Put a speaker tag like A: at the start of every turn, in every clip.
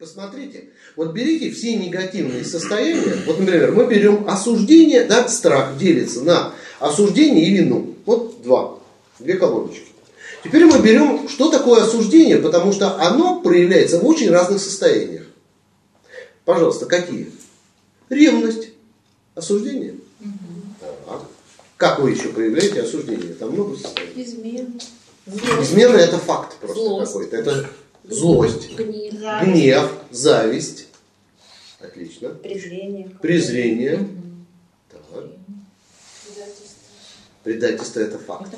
A: Посмотрите, вот берите все негативные состояния. Вот, например, мы берем осуждение, да, страх делится на осуждение и вину. Вот два, две колоночки. Теперь мы берем, что такое осуждение, потому что оно проявляется в очень разных состояниях. Пожалуйста, какие? Ревность, осуждение. Так. Как вы еще проявляете осуждение? Там много состояний.
B: Измена.
A: Измена это факт просто какой-то. Это злость,
B: Гнев.
A: гнев, зависть. Отлично.
C: Презрение.
A: Презрение. Так. Предательство это факт.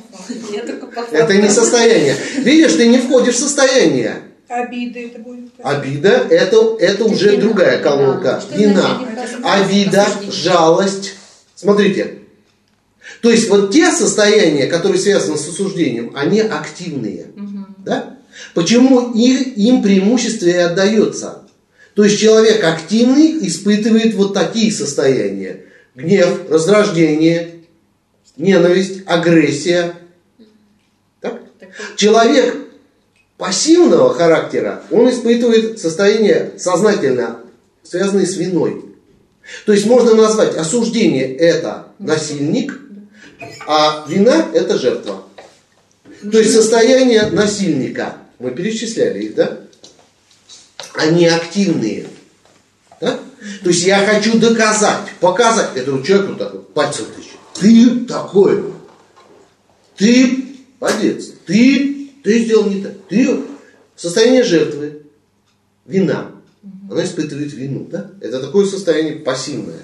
A: Это не состояние. Видишь, ты не входишь в состояние.
D: Обиды это будет.
A: Обида это, это уже другая колонка. Вина. Обида, жалость. Смотрите. То есть вот те состояния, которые связаны с осуждением, они активные. Да? Почему их, им преимущество и отдается? То есть человек активный испытывает вот такие состояния. Гнев, раздражение, ненависть, агрессия. Так? Человек пассивного характера, он испытывает состояние сознательно, связанное с виной. То есть можно назвать осуждение это насильник, а вина это жертва. То есть состояние насильника, мы перечисляли их, да? Они активные. Да? То есть я хочу доказать, показать этому человеку такой пальцем тычет. Ты такой, ты молодец, ты, ты сделал не так. Ты состояние жертвы, вина. Она испытывает вину, да? Это такое состояние пассивное.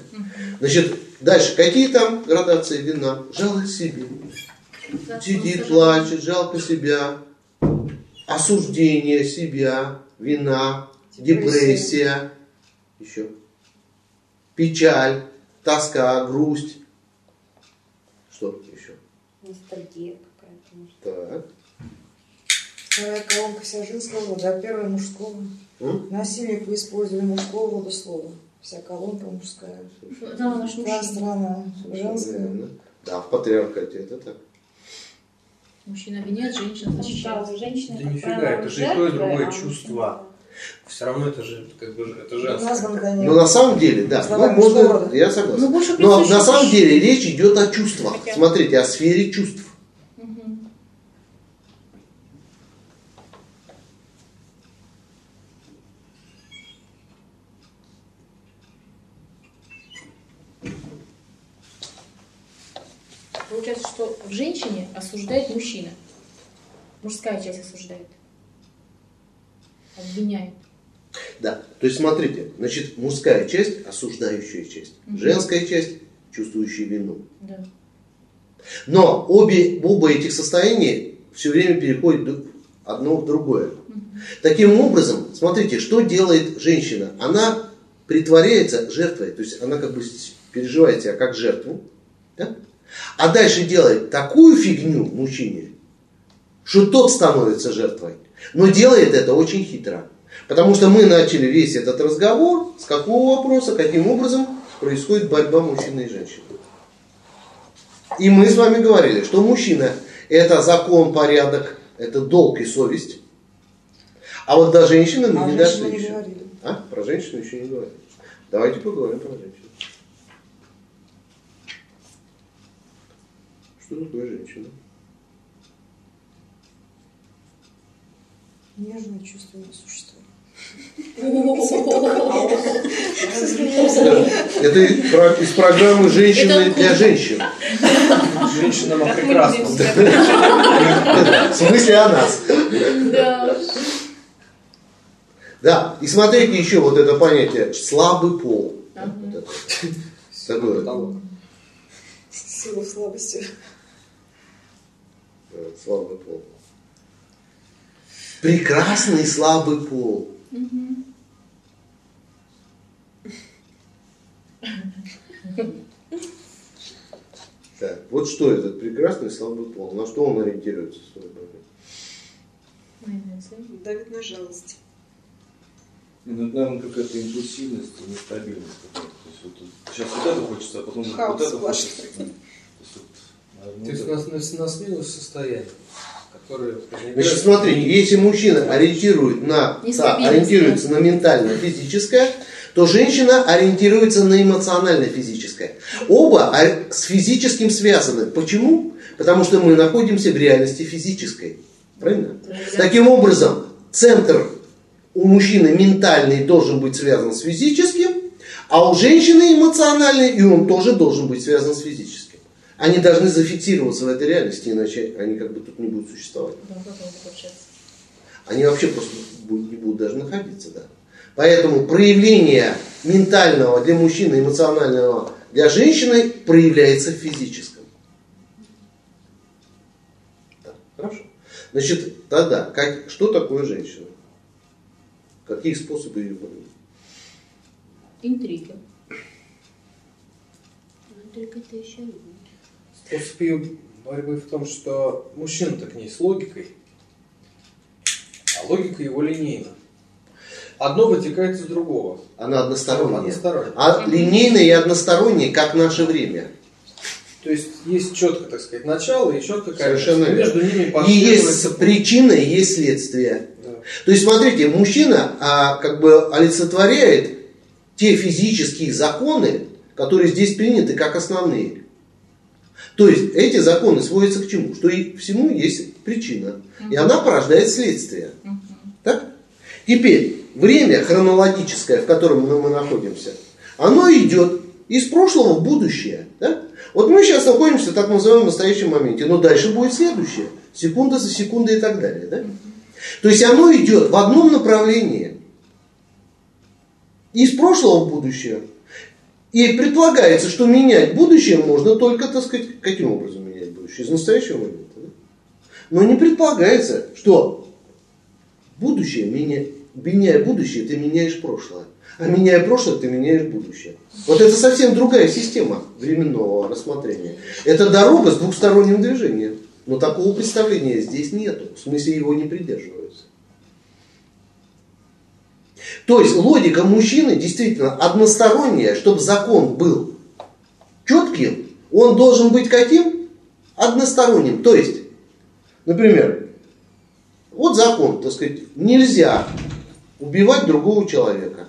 A: Значит, дальше, какие там градации вина? Жалость себе. Сидит, плачет, жалко себя. Осуждение себя, вина, депрессия. Еще. Печаль, тоска, грусть. Что еще?
C: Ностальгия какая-то. может.
A: Так.
E: Вторая колонка вся женского рода, а первая мужского.
A: М?
E: Насильник в использовании мужского рода слова. Вся колонка мужская.
B: Да,
E: сторона
A: Совершенно
E: женская.
A: Да, в патриархате это так.
B: Мужчина обвиняет, женщина
C: Да,
B: защищает.
C: у женщины,
F: Да нифига, это же и то, и другое чувство. Все равно это же как бы это женское.
E: Да
A: Но
E: нет.
A: на самом деле, да, ну, можно, я согласен.
B: Ну,
A: Но
B: присуще
A: на самом деле речь идет о чувствах. Смотрите, о сфере чувств.
B: Мгм. Получается, что в женщине осуждает мужчина. Мужская часть осуждает. Обвиняет.
A: Да. То есть смотрите, значит, мужская часть, осуждающая часть,
B: Мгм.
A: женская часть, чувствующая вину.
B: Да.
A: Но обе, оба этих состояния все время переходят одно в другое. Таким образом, смотрите, что делает женщина? Она притворяется жертвой, то есть она как бы переживает себя как жертву, да? А дальше делает такую фигню мужчине, что тот становится жертвой. Но делает это очень хитро. Потому что мы начали весь этот разговор с какого вопроса, каким образом происходит борьба мужчины и женщины. И мы с вами говорили, что мужчина это закон, порядок, это долг и совесть. А вот до женщины мы
E: А
A: не дошли
E: не
A: еще.
E: говорили.
A: А? Про женщину еще не говорили. Давайте поговорим про женщину. Что такое женщина?
E: Нежное чувственное существо.
A: Это из про- из программы «Женщины для женщин».
F: Женщина
C: мы
F: прекрасном.
A: В смысле о нас.
B: Да.
A: Да, и смотрите еще вот это понятие слабый пол. Такое.
E: Сила в слабости.
A: Э, слабый пол. Прекрасный слабый пол. Так, вот что этот прекрасный слабый пол? На что он ориентируется в своей борьбе?
D: Давит на жалость.
G: Ну, это, наверное, какая-то импульсивность и нестабильность какая-то. То есть вот сейчас вот это хочется, а потом
D: Хаос
G: вот это хочется. То есть, вот, наверное,
F: То есть
G: вот
F: на, на, на смену состояния. которые...
A: Значит, смотрите, если мужчина ориентирует на, да, ориентируется на ментально-физическое, то женщина ориентируется на эмоционально-физическое. Оба с физическим связаны. Почему? Потому что мы находимся в реальности физической. Правильно? Таким образом, центр у мужчины ментальный должен быть связан с физическим, а у женщины эмоциональный, и он тоже должен быть связан с физическим. Они должны зафиксироваться в этой реальности, иначе они как бы тут не будут существовать. Они вообще просто не будут даже находиться, да. Поэтому проявление ментального для мужчины, эмоционального для женщины проявляется в физическом. Да, хорошо. Значит, тогда, как, что такое женщина? Какие способы ее борьбы?
B: Интрига.
C: Интрига это еще одно.
F: Способ ее борьбы в том, что мужчина-то к ней с логикой, а логика его линейна. Одно вытекает из другого.
A: Она односторонняя. односторонняя. А линейная и односторонняя, как наше время.
F: То есть есть четко, так сказать, начало и четко
A: Совершенно Между ними И есть причина, и есть следствие. Да. То есть, смотрите, мужчина а, как бы олицетворяет те физические законы, которые здесь приняты как основные. То есть эти законы сводятся к чему? Что и всему есть причина. И она порождает следствие. Так? Теперь, время хронологическое, в котором мы находимся, оно идет из прошлого в будущее. Да? Вот мы сейчас находимся в так называемом настоящем моменте, но дальше будет следующее. Секунда за секундой и так далее. Да? То есть оно идет в одном направлении. Из прошлого в будущее. И предполагается, что менять будущее можно только, так сказать, каким образом менять будущее? Из настоящего момента. Да? Но не предполагается, что будущее, меняя, меняя будущее, ты меняешь прошлое. А меняя прошлое, ты меняешь будущее. Вот это совсем другая система временного рассмотрения. Это дорога с двухсторонним движением. Но такого представления здесь нету. В смысле его не придерживаются. То есть логика мужчины действительно односторонняя, чтобы закон был четким, он должен быть каким? Односторонним. То есть, например, вот закон, так сказать, нельзя убивать другого человека.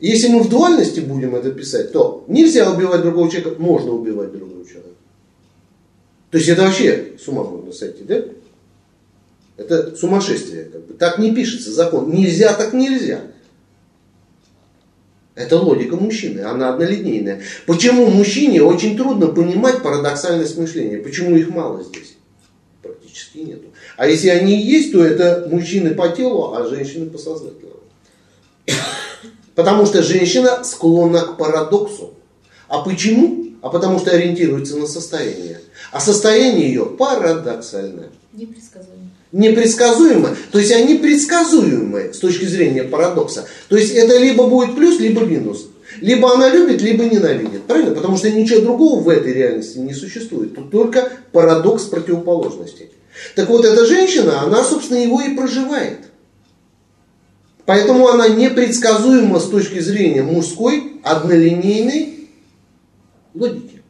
A: Если мы в дуальности будем это писать, то нельзя убивать другого человека, можно убивать другого человека. То есть это вообще с ума можно сойти, да? Это сумасшествие. Как бы. Так не пишется закон. Нельзя, так нельзя. Это логика мужчины, она однолинейная. Почему мужчине очень трудно понимать парадоксальность мышления? Почему их мало здесь? Практически нету. А если они есть, то это мужчины по телу, а женщины по сознательному. Потому что женщина склонна к парадоксу. А почему? А потому что ориентируется на состояние. А состояние ее парадоксальное.
B: Непредсказуемое.
A: Непредсказуемо. То есть они предсказуемы с точки зрения парадокса. То есть это либо будет плюс, либо минус. Либо она любит, либо ненавидит. Правильно? Потому что ничего другого в этой реальности не существует. Тут только парадокс противоположностей. Так вот, эта женщина, она, собственно, его и проживает. Поэтому она непредсказуема с точки зрения мужской, однолинейной логики.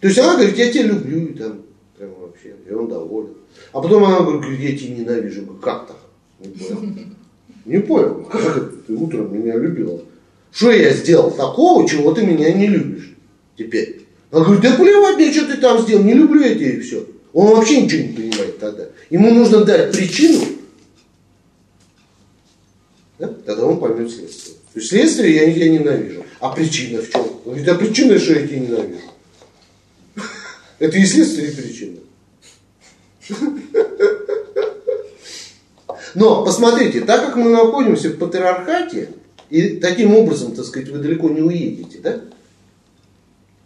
A: То есть она говорит, я тебя люблю, там, и он доволен. А потом она говорит, я тебя ненавижу. Как так? Не понял. Не понял, как ты утром меня любила? Что я сделал такого, чего ты меня не любишь теперь? Она говорит, да плевать мне, что ты там сделал, не люблю я тебя и все. Он вообще ничего не понимает тогда. Ему нужно дать причину, да? тогда он поймет следствие. То есть следствие я тебя ненавижу. А причина в чем? Он говорит, а причина, что я тебя ненавижу. Это и следствие, и причина. Но посмотрите, так как мы находимся в патриархате, и таким образом, так сказать, вы далеко не уедете, да?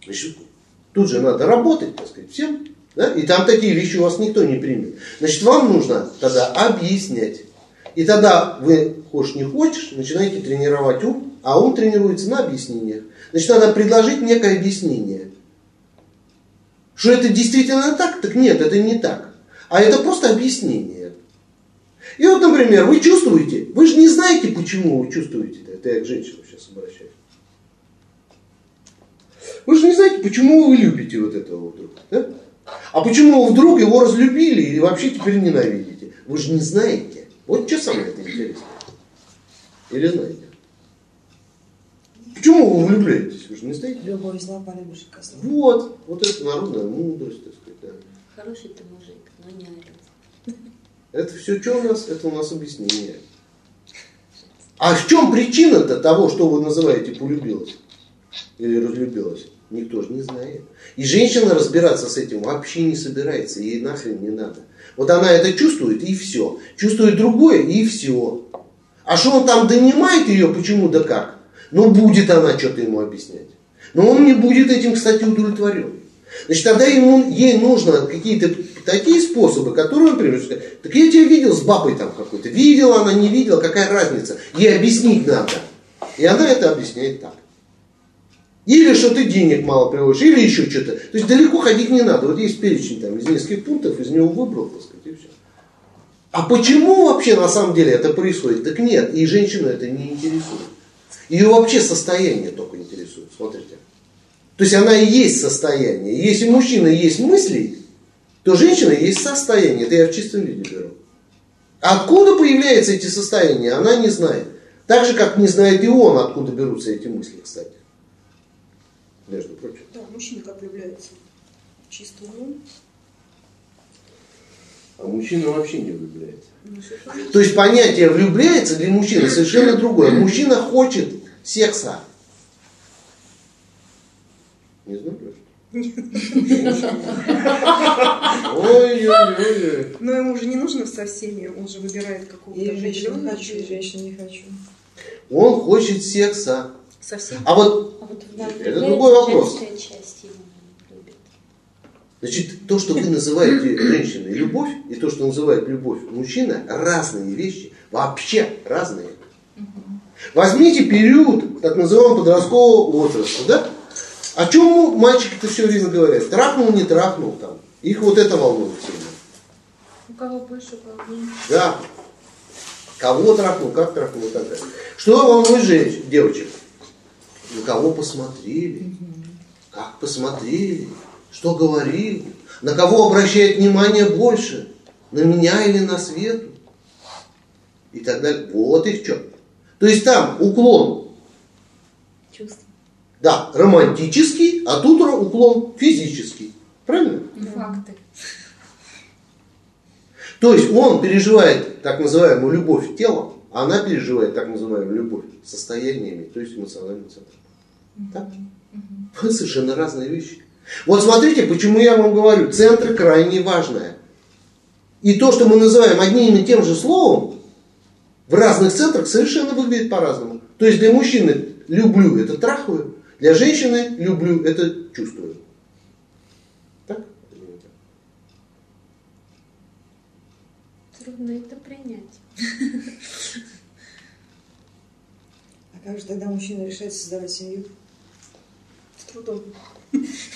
A: Значит, тут же надо работать, так сказать, всем. Да? И там такие вещи у вас никто не примет. Значит, вам нужно тогда объяснять. И тогда вы, хочешь не хочешь, начинаете тренировать ум, а ум тренируется на объяснениях. Значит, надо предложить некое объяснение. Что это действительно так? Так нет, это не так. А это просто объяснение. И вот, например, вы чувствуете, вы же не знаете, почему вы чувствуете это. Это я к женщинам сейчас обращаюсь. Вы же не знаете, почему вы любите вот этого вдруг. Да? А почему вы вдруг его разлюбили и вообще теперь ненавидите? Вы же не знаете. Вот что самое это интересное. Или знаете? Почему вы влюбляетесь? Вы же не знаете.
E: Любовь зла полюбишь козла.
A: Вот, вот это народная мудрость, так сказать. Да.
C: Хороший ты мужик, но не орел.
A: Это все что у нас? Это у нас объяснение. А в чем причина-то того, что вы называете полюбилась? Или разлюбилась? Никто же не знает. И женщина разбираться с этим вообще не собирается, ей нахрен не надо. Вот она это чувствует и все. Чувствует другое и все. А что он там донимает ее, почему да как? Ну будет она что-то ему объяснять. Но он не будет этим, кстати, удовлетворен. Значит, тогда ему, ей нужно какие-то такие способы, которые, например, сказать, так я тебя видел с бабой там какой-то. Видела она, не видела, какая разница. Ей объяснить надо. И она это объясняет так. Или что ты денег мало приводишь, или еще что-то. То есть далеко ходить не надо. Вот есть перечень там из нескольких пунктов, из него выбрал, так сказать, и все. А почему вообще на самом деле это происходит? Так нет, и женщину это не интересует. Ее вообще состояние только интересует, смотрите. То есть она и есть состояние. Если мужчина есть мысли, то женщина есть состояние. Это я в чистом виде беру. Откуда появляются эти состояния, она не знает. Так же, как не знает и он, откуда берутся эти мысли, кстати между прочим.
D: Да, мужчина как влюбляется в чистый ум.
A: А мужчина вообще не влюбляется. Ну, То есть понятие влюбляется для мужчины совершенно другое. Мужчина хочет секса. Не знаю,
D: Ой-ой-ой. Но ему же не нужно со всеми, он же выбирает какого-то
E: И женщину не хочу, и женщину не хочу.
A: Он хочет секса.
D: Совсем.
A: А вот,
C: А вот
A: это другой вопрос. Значит, то, что вы называете женщиной любовь, и то, что называет любовь мужчина, разные вещи, вообще разные. Возьмите период так называемого подросткового возраста, да? О чем мальчики-то все время говорят? Трахнул, не трахнул там. Их вот это волнует сильно.
B: У кого больше волнений?
A: Да. Кого трахнул, как трахнул и так далее. Что волнует женщин, девочек? На кого посмотрели, как посмотрели, что говорил, на кого обращает внимание больше, на меня или на свету и так далее. Вот их что. То есть там уклон. Да, романтический, а тут уклон физический. Правильно?
B: Факты.
A: То есть он переживает так называемую любовь телом, а она переживает так называемую любовь состояниями, то есть эмоциональным центром. Так? Совершенно разные вещи. Вот смотрите, почему я вам говорю, центры крайне важные. И то, что мы называем одним и тем же словом, в разных центрах совершенно выглядит по-разному. То есть для мужчины люблю это трахаю, для женщины люблю это чувствую. Так?
B: Трудно это принять.
E: А как же тогда мужчина решает создавать семью?
D: С трудом.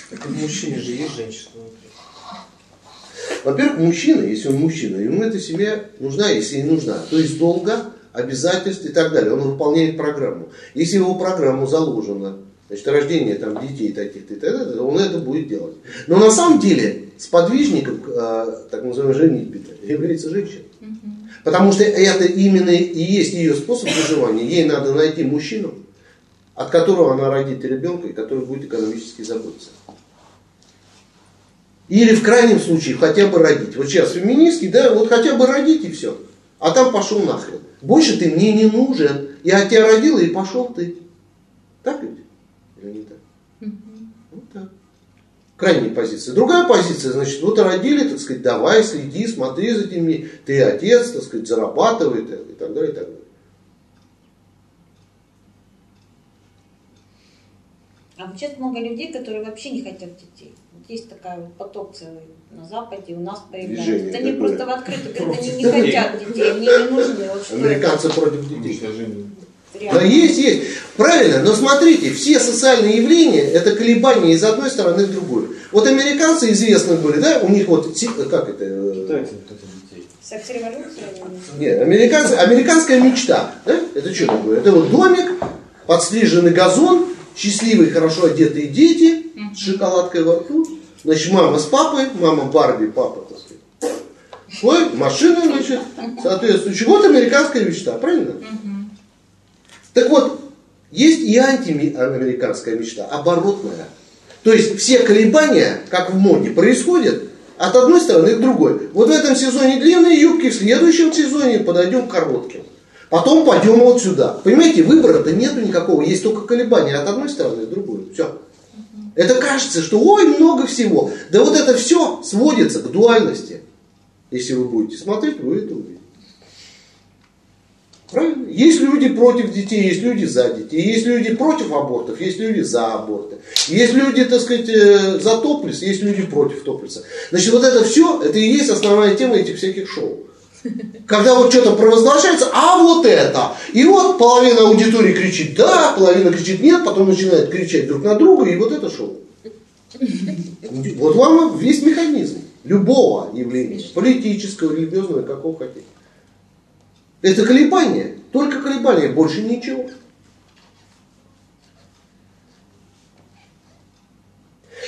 F: Так в мужчине же есть женщина внутри.
A: Во-первых, мужчина, если он мужчина, ему эта семья нужна, если не нужна. То есть долго, обязательств и так далее. Он выполняет программу. Если его программу заложено значит, рождение там, детей таких-то и так далее, он это будет делать. Но на самом деле сподвижником, э, так называемой женитьбы, является женщина. Потому что это именно и есть ее способ выживания. Ей надо найти мужчину, от которого она родит ребенка, и который будет экономически заботиться. Или в крайнем случае хотя бы родить. Вот сейчас феминистки, да, вот хотя бы родить и все. А там пошел нахрен. Больше ты мне не нужен. Я тебя родила и пошел ты. Так ведь? Не так? Вот так. Крайняя позиция. Другая позиция, значит, вот родили, так сказать, давай, следи, смотри за детьми. Ты отец, так сказать, зарабатывай и так далее, и так далее.
C: А вот сейчас много людей, которые вообще не хотят детей. Вот есть такая вот поток целый на Западе, у нас появляется.
A: Движение
C: Они
A: такое.
C: просто в открытую говорят, они не хотят детей, мне не нужны. Вот что
A: Американцы против детей. Да есть, есть. Правильно, но смотрите, все социальные явления это колебания из одной стороны в другую. Вот американцы известны были, да, у них вот, как это, э,
G: Китайцы
A: нет, американцы, американская мечта, да, это что такое? Это вот домик, подстриженный газон счастливые, хорошо одетые дети с шоколадкой во рту. Значит, мама с папой, мама Барби, папа, так сказать. Ой, машина, значит, соответствующая. Вот американская мечта, правильно? Так вот, есть и антиамериканская мечта, оборотная. То есть все колебания, как в моде, происходят от одной стороны к другой. Вот в этом сезоне длинные юбки, в следующем сезоне подойдем к коротким. Потом пойдем вот сюда. Понимаете, выбора-то нету никакого, есть только колебания от одной стороны к другой. Все. Это кажется, что ой, много всего. Да вот это все сводится к дуальности. Если вы будете смотреть, вы это увидите. Правильно? Есть люди против детей, есть люди за детей, есть люди против абортов, есть люди за аборты. Есть люди, так сказать, э, за топлис, есть люди против топлиса. Значит, вот это все, это и есть основная тема этих всяких шоу. Когда вот что-то провозглашается, а вот это. И вот половина аудитории кричит да, половина кричит нет, потом начинает кричать друг на друга, и вот это шоу. Вот вам весь механизм любого явления, политического, религиозного, какого хотите. Это колебания, только колебания, больше ничего.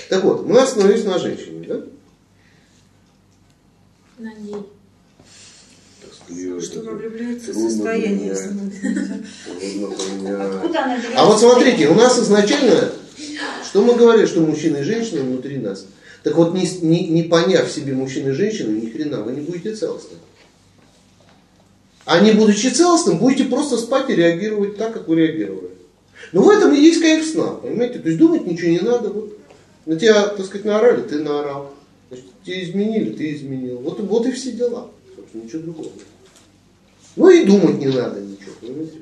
A: Так вот, мы остановились на женщине, да?
B: На ней.
D: Что она влюбляется в состояние.
C: Откуда она берет
A: А вот смотрите, у нас изначально, что мы говорили, что мужчина и женщина внутри нас. Так вот, не, не, не поняв себе мужчину и женщину, ни хрена, вы не будете целостны. А не будучи целостным, будете просто спать и реагировать так, как вы реагировали. Но в этом и есть кайф сна, понимаете? То есть думать ничего не надо. Вот. На тебя, так сказать, наорали, ты наорал. Значит, тебя изменили, ты изменил. Вот, вот и все дела. Собственно, ничего другого. Ну и думать не надо ничего, понимаете?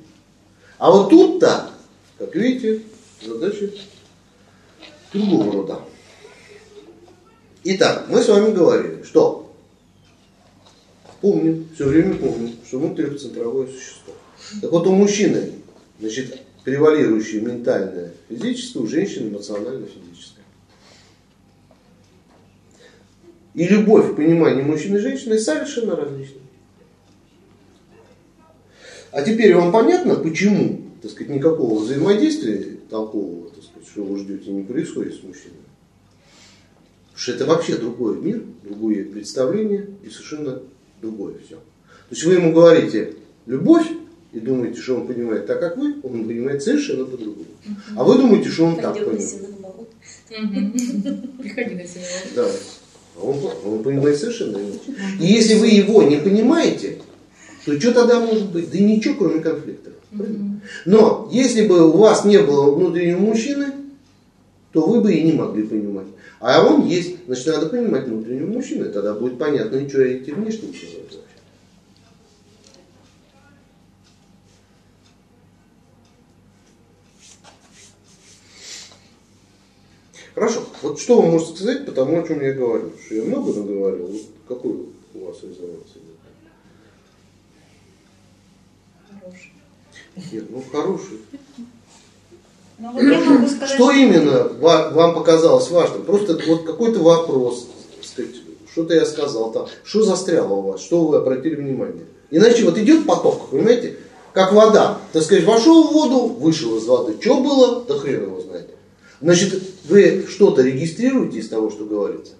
A: А вот тут-то, как видите, задача другого рода. Итак, мы с вами говорили, что помним, все время помним, что мы трехцентровое существо. Так вот у мужчины, значит, превалирующее ментальное физическое, у женщины эмоционально-физическое. И любовь в понимании мужчины и женщины совершенно различны. А теперь вам понятно, почему, так сказать, никакого взаимодействия толкового, так сказать, что вы ждете, не происходит с мужчиной? Потому что это вообще другой мир, другое представление и совершенно другое все. То есть вы ему говорите любовь и думаете, что он понимает так, как вы, он понимает совершенно по-другому. А вы думаете, что он так понимает.
B: Приходи на себя.
A: Да. А он, он понимает совершенно иначе. И если вы его не понимаете, то что тогда может быть? Да ничего, кроме конфликтов. Правильно? Но если бы у вас не было внутреннего мужчины, то вы бы и не могли понимать. А он есть, значит, надо понимать внутреннего мужчины, тогда будет понятно, что эти внешние человек вообще. Хорошо, вот что вы можете сказать по тому, о чем я говорю? Что я много наговорил, вот какой у вас резонанс идет?
B: Хороший.
A: Нет, ну хороший.
C: Ну, вот я могу сказать,
A: Что именно ва- вам показалось важным? Просто вот какой-то вопрос, что-то я сказал там, что застряло у вас, что вы обратили внимание. Иначе вот идет поток, понимаете, как вода. Так сказать, вошел в воду, вышел из воды. Что было, да хрен его знает. Значит, вы что-то регистрируете из того, что говорится?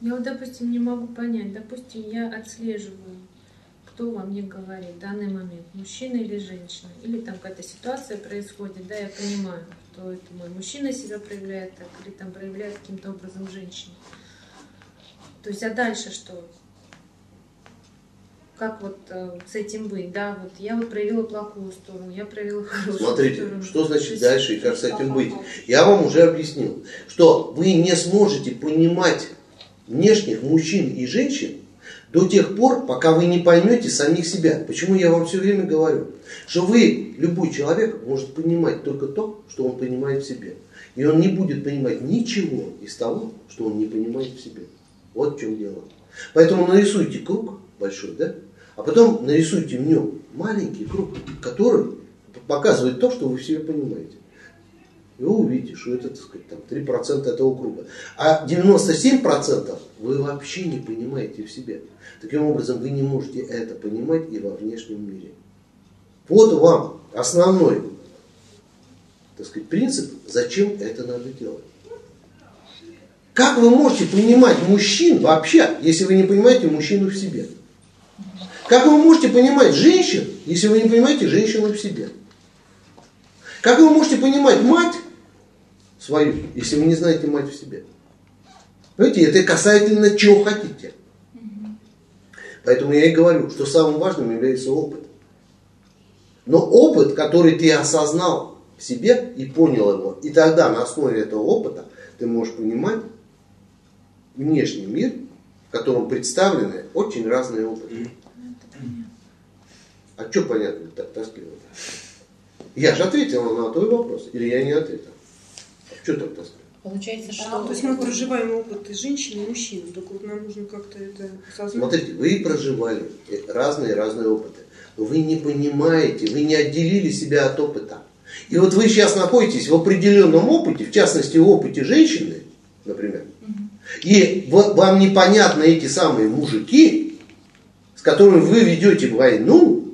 H: Я вот, допустим, не могу понять. Допустим, я отслеживаю, кто во мне говорит в данный момент, мужчина или женщина. Или там какая-то ситуация происходит, да, я понимаю, что это мой мужчина себя проявляет так, или там проявляет каким-то образом женщина. То есть, а дальше что? Как вот э, с этим быть? Да, вот я вот проявила плохую сторону, я проявила хорошую
A: Смотрите,
H: сторону.
A: что
H: То
A: значит
H: есть-
A: дальше и как с этим быть. Я вам уже объяснил, что вы не сможете понимать внешних мужчин и женщин до тех пор, пока вы не поймете самих себя. Почему я вам все время говорю? Что вы, любой человек, может понимать только то, что он понимает в себе. И он не будет понимать ничего из того, что он не понимает в себе. Вот в чем дело. Поэтому нарисуйте круг большой, да? А потом нарисуйте в нем маленький круг, который показывает то, что вы в себе понимаете. И вы увидите, что это, так сказать, там, 3% этого круга. А 97% вы вообще не понимаете в себе. Таким образом, вы не можете это понимать и во внешнем мире. Вот вам основной, так сказать, принцип, зачем это надо делать. Как вы можете понимать мужчин вообще, если вы не понимаете мужчину в себе? Как вы можете понимать женщин, если вы не понимаете женщину в себе? Как вы можете понимать мать свою, если вы не знаете мать в себе? Понимаете, это касательно чего хотите. Поэтому я и говорю, что самым важным является опыт. Но опыт, который ты осознал в себе и понял его, и тогда на основе этого опыта ты можешь понимать внешний мир, в котором представлены очень разные опыты. А что понятно так тоскливо? Я же ответил на твой вопрос, или я не ответил? А что так тоскливо?
B: Получается, что...
D: А, то есть мы проживаем опыт и женщины, и мужчин. Только вот нам нужно как-то это осознать.
A: Смотрите, вы проживали разные-разные опыты, но вы не понимаете, вы не отделили себя от опыта. И вот вы сейчас находитесь в определенном опыте, в частности в опыте женщины, например, и вам непонятны эти самые мужики, с которыми вы ведете войну,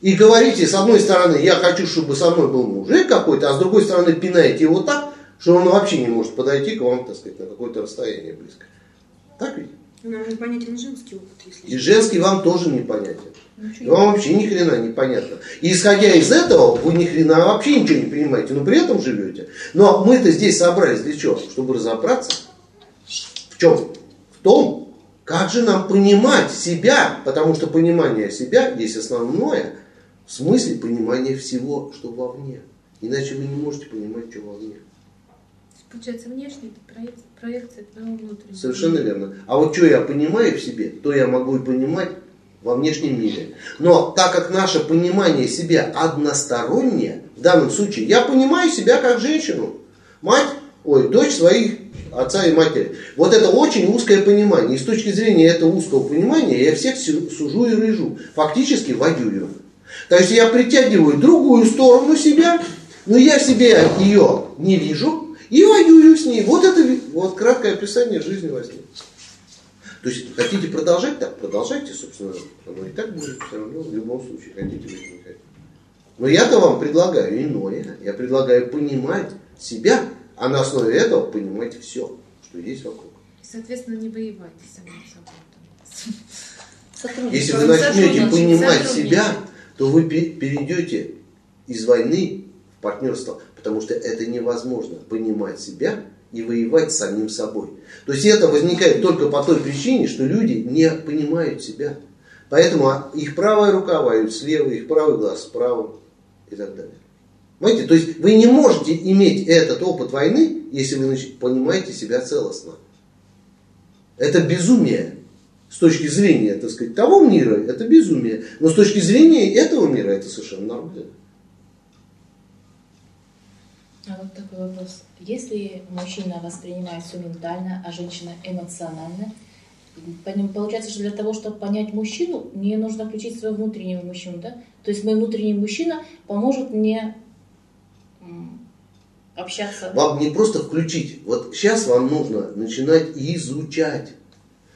A: и говорите, с одной стороны, я хочу, чтобы со мной был мужик какой-то, а с другой стороны, пинаете его так, что он вообще не может подойти к вам, так сказать, на какое-то расстояние близко. Так ведь?
D: Нам непонятен женский опыт, если
A: И женский вам тоже непонятен. И вам вообще ни хрена не понятно. И исходя из этого, вы ни хрена вообще ничего не понимаете, но при этом живете. Но мы-то здесь собрались для чего? Чтобы разобраться. В чем? В том, как же нам понимать себя, потому что понимание себя есть основное в смысле понимания всего, что вовне. Иначе вы не можете понимать, что вовне.
H: Получается, внешний это проекция, проекция твоего внутреннего.
A: Совершенно верно. А вот что я понимаю в себе, то я могу и понимать во внешнем мире. Но так как наше понимание себя одностороннее, в данном случае я понимаю себя как женщину, мать, ой, дочь своих отца и матери. Вот это очень узкое понимание. И с точки зрения этого узкого понимания я всех сужу и рыжу. Фактически воюю. То есть я притягиваю другую сторону себя, но я себе ее не вижу и воюю с ней. Вот это вот краткое описание жизни во сне. То есть хотите продолжать так, продолжайте, собственно, оно и так будет все равно в любом случае, хотите вы не хотите. Но я-то вам предлагаю иное. Я предлагаю понимать себя, а на основе этого понимать все, что есть вокруг.
H: Соответственно, не воевать с самим собой.
A: Если вы начнете понимать себя, то вы перейдете из войны в партнерство, потому что это невозможно понимать себя и воевать с самим собой. То есть это возникает только по той причине, что люди не понимают себя. Поэтому их правая рука воюет слева, их правый глаз справа и так далее. Понимаете? То есть вы не можете иметь этот опыт войны, если вы понимаете себя целостно. Это безумие. С точки зрения, так сказать, того мира, это безумие. Но с точки зрения этого мира, это совершенно нормально.
B: А вот такой вопрос. Если мужчина воспринимает все ментально, а женщина эмоционально, получается, что для того, чтобы понять мужчину, мне нужно включить своего внутреннего мужчину, да? То есть мой внутренний мужчина поможет мне общаться.
A: Вам не просто включить. Вот сейчас вам нужно начинать изучать.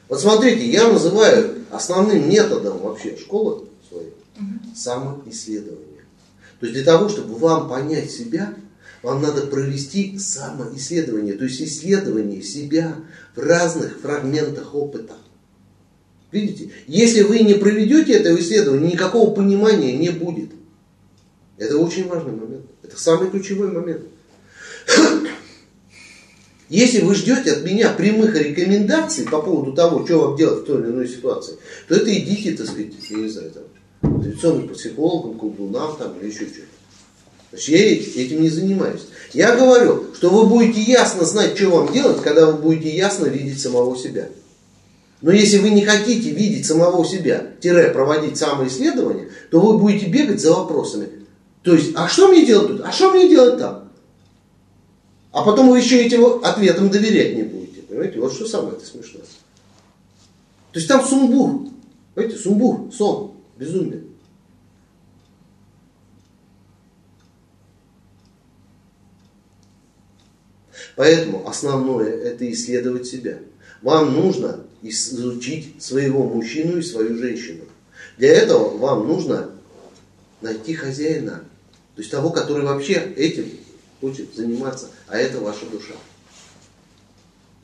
A: Вот смотрите, я называю основным методом вообще школы своей угу. самоисследование. То есть для того, чтобы вам понять себя, вам надо провести самоисследование, то есть исследование себя в разных фрагментах опыта. Видите? Если вы не проведете это исследование, никакого понимания не будет. Это очень важный момент. Это самый ключевой момент. Если вы ждете от меня прямых рекомендаций по поводу того, что вам делать в той или иной ситуации, то это идите, так сказать, я не знаю, там, традиционным психологам, колдунам там, или еще что-то. Значит, я этим не занимаюсь. Я говорю, что вы будете ясно знать, что вам делать, когда вы будете ясно видеть самого себя. Но если вы не хотите видеть самого себя, тире проводить самоисследование, то вы будете бегать за вопросами. То есть, а что мне делать тут? А что мне делать там? А потом вы еще этим ответам доверять не будете. Понимаете? Вот что самое это смешное. То есть там сумбур. Понимаете, сумбур, сон, безумие. Поэтому основное это исследовать себя. Вам нужно изучить своего мужчину и свою женщину. Для этого вам нужно найти хозяина, то есть того, который вообще этим хочет заниматься, а это ваша душа.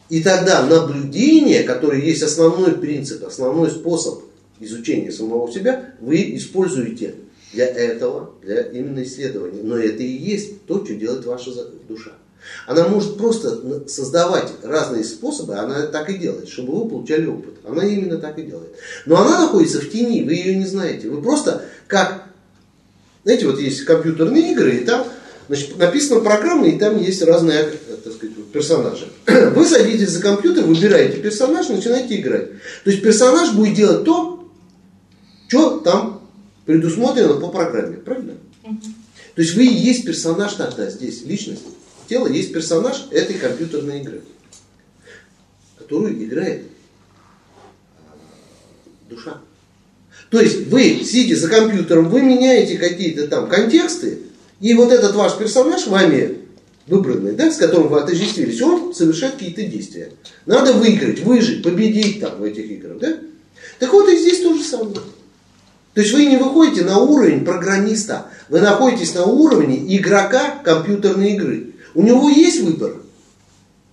A: И тогда наблюдение, которое есть основной принцип, основной способ изучения самого себя, вы используете для этого, для именно исследования. Но это и есть то, что делает ваша душа. Она может просто создавать разные способы, она так и делает, чтобы вы получали опыт. Она именно так и делает. Но она находится в тени, вы ее не знаете. Вы просто как, знаете, вот есть компьютерные игры, и там значит, написана программа, и там есть разные так сказать, персонажи. Вы садитесь за компьютер, выбираете персонаж, начинаете играть. То есть персонаж будет делать то, что там предусмотрено по программе. Правильно? То есть вы и есть персонаж тогда здесь, личность тело есть персонаж этой компьютерной игры, которую играет а, душа. То есть вы, сидя за компьютером, вы меняете какие-то там контексты, и вот этот ваш персонаж вами выбранный, да, с которым вы отождествились, он совершает какие-то действия. Надо выиграть, выжить, победить там в этих играх. Да? Так вот и здесь то же самое. То есть вы не выходите на уровень программиста, вы находитесь на уровне игрока компьютерной игры. У него есть выбор?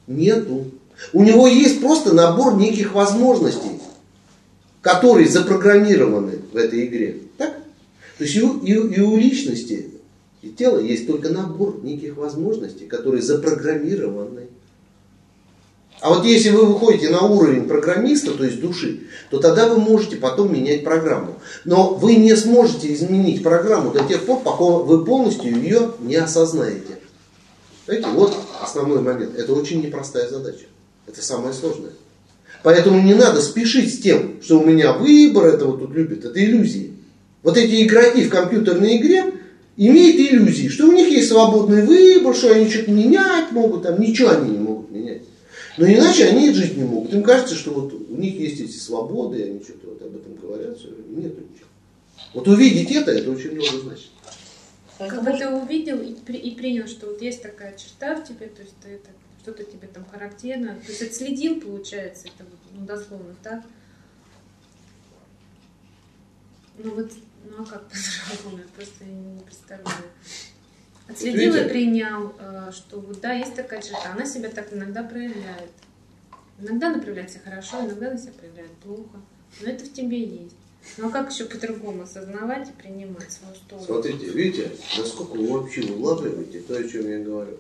A: Нету. У него есть просто набор неких возможностей, которые запрограммированы в этой игре. Так? То есть и у, и, и у личности и тела есть только набор неких возможностей, которые запрограммированы. А вот если вы выходите на уровень программиста, то есть души, то тогда вы можете потом менять программу. Но вы не сможете изменить программу до тех пор, пока вы полностью ее не осознаете. Знаете, вот основной момент. Это очень непростая задача. Это самое сложное. Поэтому не надо спешить с тем, что у меня выбор этого тут любит. Это иллюзии. Вот эти игроки в компьютерной игре имеют иллюзии, что у них есть свободный выбор, что они что-то менять могут, там ничего они не могут менять. Но иначе они жить не могут. Им кажется, что вот у них есть эти свободы, они что-то вот об этом говорят, все время. Нет ничего. Вот увидеть это, это очень много значит.
H: Когда ты увидел и, при, и принял, что вот есть такая черта в тебе, то есть ты это что-то тебе там характерно, то есть отследил, получается, это вот, ну, дословно так. Ну вот, ну а как по-другому, я просто не представляю. Отследил и принял, э, что вот да, есть такая черта, она себя так иногда проявляет. Иногда она проявляет себя хорошо, иногда она себя проявляет плохо, но это в тебе есть. Ну а как еще по-другому осознавать и принимать свою сторону?
A: Смотрите, видите, насколько вы вообще улавливаете то, о чем я говорю.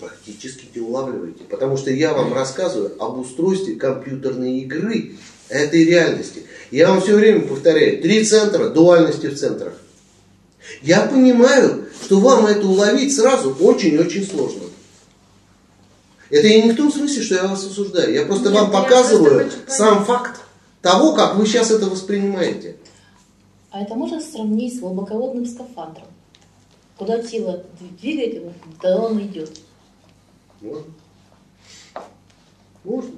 A: Практически не улавливаете. Потому что я вам рассказываю об устройстве компьютерной игры этой реальности. Я вам все время повторяю, три центра дуальности в центрах. Я понимаю, что вам это уловить сразу очень-очень сложно. Это и не в том смысле, что я вас осуждаю. Я просто Нет, вам показываю сам факт того, как вы сейчас это воспринимаете.
B: А это можно сравнить с глубоководным скафандром? Куда тело двигает его, туда он идет.
A: Можно. Можно.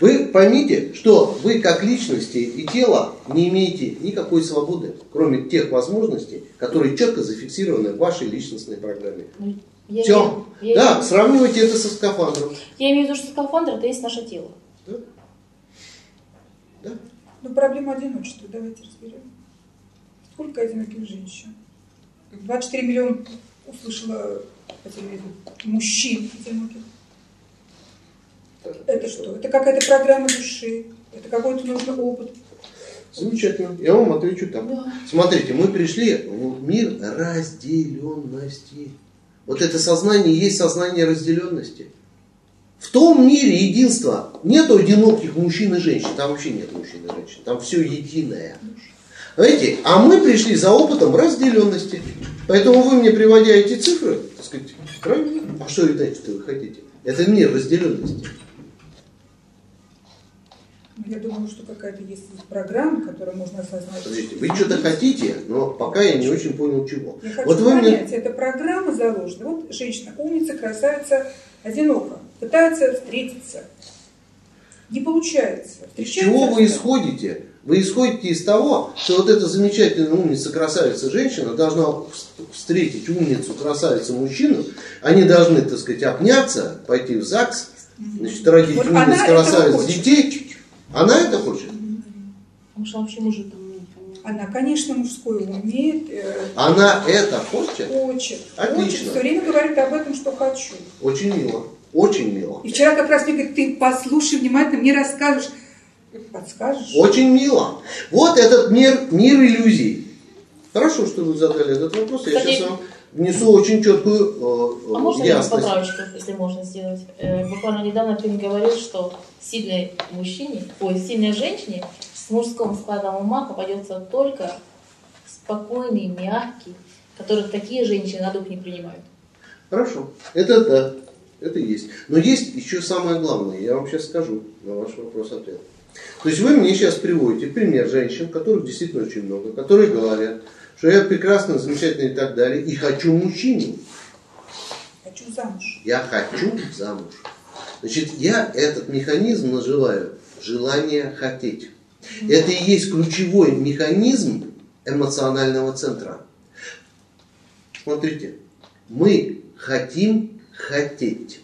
A: Вы поймите, что вы как личности и тело не имеете никакой свободы, кроме тех возможностей, которые четко зафиксированы в вашей личностной программе. Ну, я Все. Я, да, я... сравнивайте это со скафандром.
B: Я имею в виду, что скафандр это есть наше тело. Да?
E: Да? Ну, проблема одиночества, давайте разберем. Сколько одиноких женщин? 24 миллиона услышала по телевизору мужчин одиноких. Это что? Это какая-то программа души, это какой-то нужный опыт.
A: Замечательно. Я вам отвечу так. Да. Смотрите, мы пришли в мир разделенности. Вот это сознание есть сознание разделенности. В том мире единства нет одиноких мужчин и женщин. Там вообще нет мужчин и женщин. Там все единое. Знаете, а мы пришли за опытом разделенности. Поэтому вы мне приводя эти цифры, так сказать, правильно? А что дальше-то вы хотите? Это мир разделенности.
E: Я думаю, что какая-то есть программа, которую можно осознать.
A: Подождите, вы что-то хотите, но пока я не очень понял чего.
E: Я хочу вот вы понять, мне... эта программа заложена. Вот женщина, умница, красавица, одинока пытаются встретиться. Не получается.
A: Из чего вы исходите? Вы исходите из того, что вот эта замечательная умница, красавица, женщина должна встретить умницу, красавицу, мужчину. Они должны, так сказать, обняться, пойти в ЗАГС, значит, родить вот умниц, красавиц, детей. Она это хочет?
B: Может, вообще мужик
E: Она, конечно, мужское умеет, э,
A: Она это хочет?
E: хочет,
A: Отлично.
E: хочет, все время говорит об этом, что хочу.
A: Очень мило. Очень мило.
E: И вчера как раз мне говорит, ты послушай внимательно, мне расскажешь. Подскажешь?
A: Очень мило. Вот этот мир, мир иллюзий. Хорошо, что вы задали этот вопрос. Я сейчас вам внесу очень четкую э,
B: А
A: э,
B: можно я
A: ясность.
B: поправочку, если можно сделать? Э, Буквально недавно ты мне говорил, что сильной мужчине, ой, сильной женщине с мужским складом ума попадется только спокойный, мягкий, которых такие женщины на дух не принимают.
A: Хорошо. Это да. Это есть. Но есть еще самое главное. Я вам сейчас скажу на ваш вопрос ответ. То есть вы мне сейчас приводите пример женщин, которых действительно очень много, которые говорят, что я прекрасно, замечательно и так далее, и хочу мужчину.
E: Хочу замуж.
A: Я хочу замуж. Значит, я этот механизм называю желание хотеть. Это и есть ключевой механизм эмоционального центра. Смотрите, мы хотим хотеть.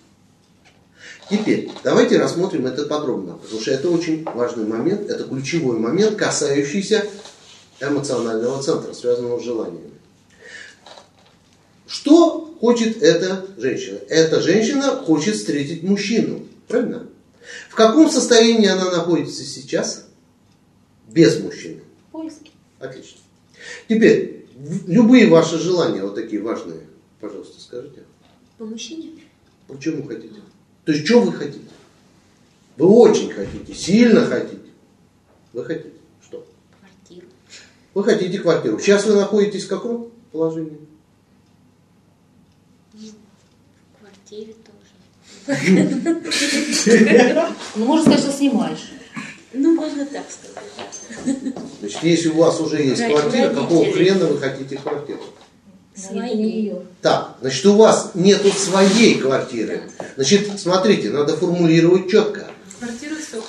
A: Теперь, давайте рассмотрим это подробно, потому что это очень важный момент, это ключевой момент, касающийся эмоционального центра, связанного с желаниями. Что хочет эта женщина? Эта женщина хочет встретить мужчину. Правильно? В каком состоянии она находится сейчас? Без мужчины.
B: Поиски.
A: Отлично. Теперь, любые ваши желания, вот такие важные, пожалуйста, скажите.
H: По мужчине?
A: Почему хотите? То есть, что вы хотите? Вы очень хотите, сильно хотите. Вы хотите что?
H: Квартиру.
A: Вы хотите квартиру. Сейчас вы находитесь в каком положении?
H: В квартире тоже.
B: Ну, можно сказать, что снимаешь.
H: Ну, можно так сказать.
A: Значит, если у вас уже есть квартира, какого хрена вы хотите квартиру?
B: Ее.
A: Так, значит, у вас нету своей квартиры. Значит, смотрите, надо формулировать четко.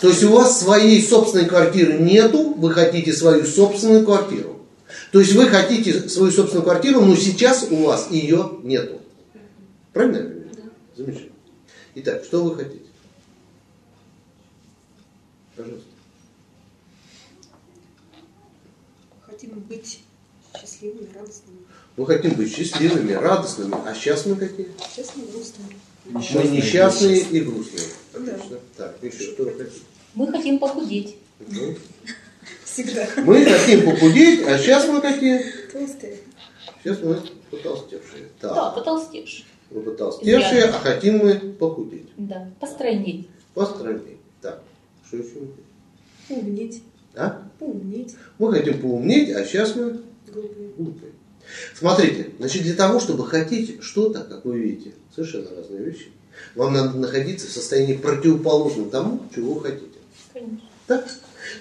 A: То есть у вас своей собственной квартиры нету, вы хотите свою собственную квартиру. То есть вы хотите свою собственную квартиру, но сейчас у вас ее нету. Правильно я понимаю? Замечательно. Итак, что вы хотите? Пожалуйста.
D: Хотим быть счастливыми, радостными.
A: Мы хотим быть счастливыми, радостными, а сейчас мы какие?
D: Сейчас мы грустные.
A: Мы несчастные и грустные.
D: Да.
A: Так, еще что вы хотите?
B: Мы хотим похудеть.
A: Ну,
D: Всегда.
A: Мы хотим похудеть, а сейчас мы какие?
D: Толстые.
A: Сейчас мы потолстевшие.
B: Да,
A: Так,
B: потолстеешь.
A: мы потолстевшие, а хотим мы похудеть.
B: Да, постройней.
A: Постройнее. Так, что еще? мы хотим?
D: Поумнеть.
A: А?
D: Поумнеть.
A: Мы хотим поумнеть, а сейчас мы
D: Глупые.
A: Смотрите, значит, для того, чтобы хотеть что-то, как вы видите, совершенно разные вещи, вам надо находиться в состоянии противоположном тому, чего вы хотите.
B: Конечно.
A: Так?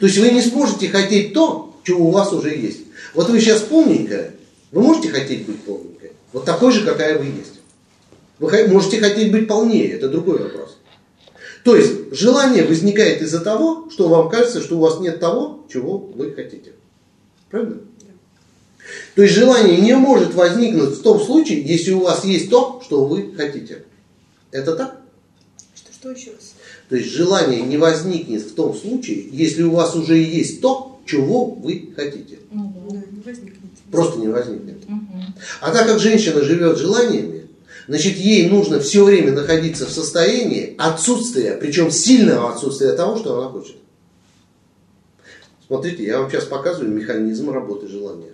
A: То есть вы не сможете хотеть то, чего у вас уже есть. Вот вы сейчас полненькая, вы можете хотеть быть полненькой? Вот такой же, какая вы есть. Вы можете хотеть быть полнее, это другой вопрос. То есть желание возникает из-за того, что вам кажется, что у вас нет того, чего вы хотите. Правильно? То есть желание не может возникнуть в том случае, если у вас есть то, что вы хотите. Это так?
D: Что, что еще раз?
A: То есть желание не возникнет в том случае, если у вас уже есть то, чего вы хотите.
B: Да.
D: Да, не возникнет.
A: Просто не возникнет.
B: Мгм.
A: А так как женщина живет желаниями, значит ей нужно все время находиться в состоянии отсутствия, причем сильного отсутствия того, что она хочет. Смотрите, я вам сейчас показываю механизм работы желания.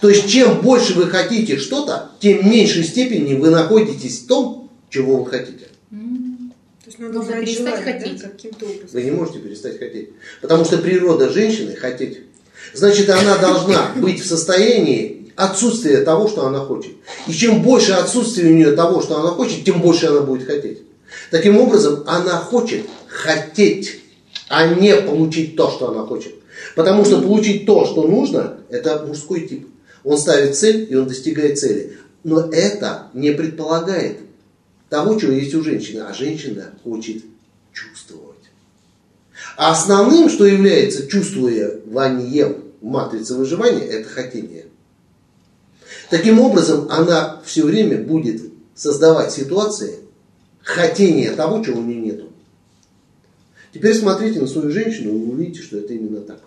A: То есть чем больше вы хотите что-то, тем в меньшей степени вы находитесь в том, чего вы хотите.
B: М.
D: То есть надо убрать
H: перестать хотеть.
D: Да, каким-то образом.
A: Вы не можете перестать хотеть. Потому что природа женщины хотеть. Значит, она должна быть в состоянии отсутствия того, что она хочет. И чем больше отсутствия у нее того, что она хочет, тем больше она будет хотеть. Таким образом, она хочет хотеть, а не получить то, что она хочет. Потому что получить то, что нужно, это мужской тип. Он ставит цель, и он достигает цели. Но это не предполагает того, чего есть у женщины. А женщина хочет чувствовать. А основным, что является чувствованием в матрице выживания, это хотение. Таким образом, она все время будет создавать ситуации хотения того, чего у нее нету. Теперь смотрите на свою женщину, и вы увидите, что это именно так.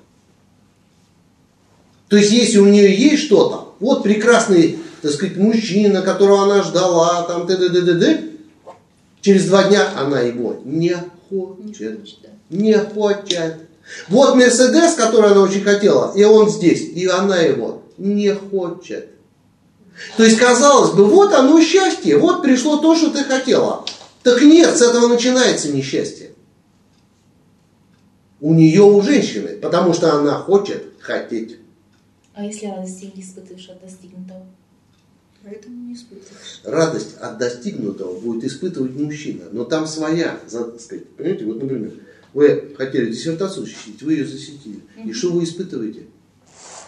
A: То есть, если у нее есть что-то, вот прекрасный, так сказать, мужчина, которого она ждала, там, т д д д д через два дня она его не хочет. Не хочет. Вот Мерседес, который она очень хотела, и он здесь, и она его не хочет. То есть, казалось бы, вот оно счастье, вот пришло то, что ты хотела. Так нет, с этого начинается несчастье. У нее, у женщины, потому что она хочет хотеть.
B: А если радости не испытываешь от достигнутого?
D: Поэтому не испытываешь.
A: Радость от достигнутого будет испытывать мужчина, но там своя, так сказать, понимаете, вот, например, вы хотели диссертацию защитить, вы ее защитили, и что вы испытываете?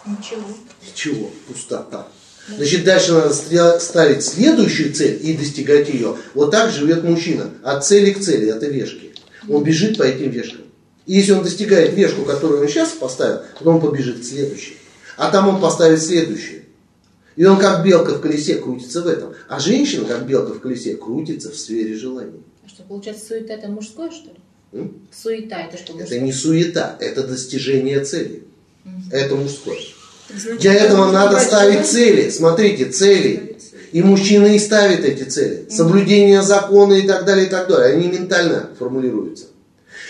B: Ничего.
A: Ничего, пустота. Значит, дальше надо ставить следующую цель и достигать ее. Вот так живет мужчина. От цели к цели, это вешки. Он бежит по этим вешкам. И если он достигает вешку, которую он сейчас поставил, потом он побежит к следующей. А там он поставит следующую. И он как белка в колесе крутится в этом. А женщина, как белка в колесе, крутится в сфере желаний.
B: А что, получается, суета это мужское, что ли?
A: М?
B: Суета это что,
A: Это
B: мужское?
A: не суета, это достижение цели.
B: Мгм.
A: Это мужское.
D: Значит,
A: Для этого надо ставить цели. Смотрите, цели. И мужчины и ставят эти цели. Соблюдение закона и так далее, и так далее. Они ментально формулируются.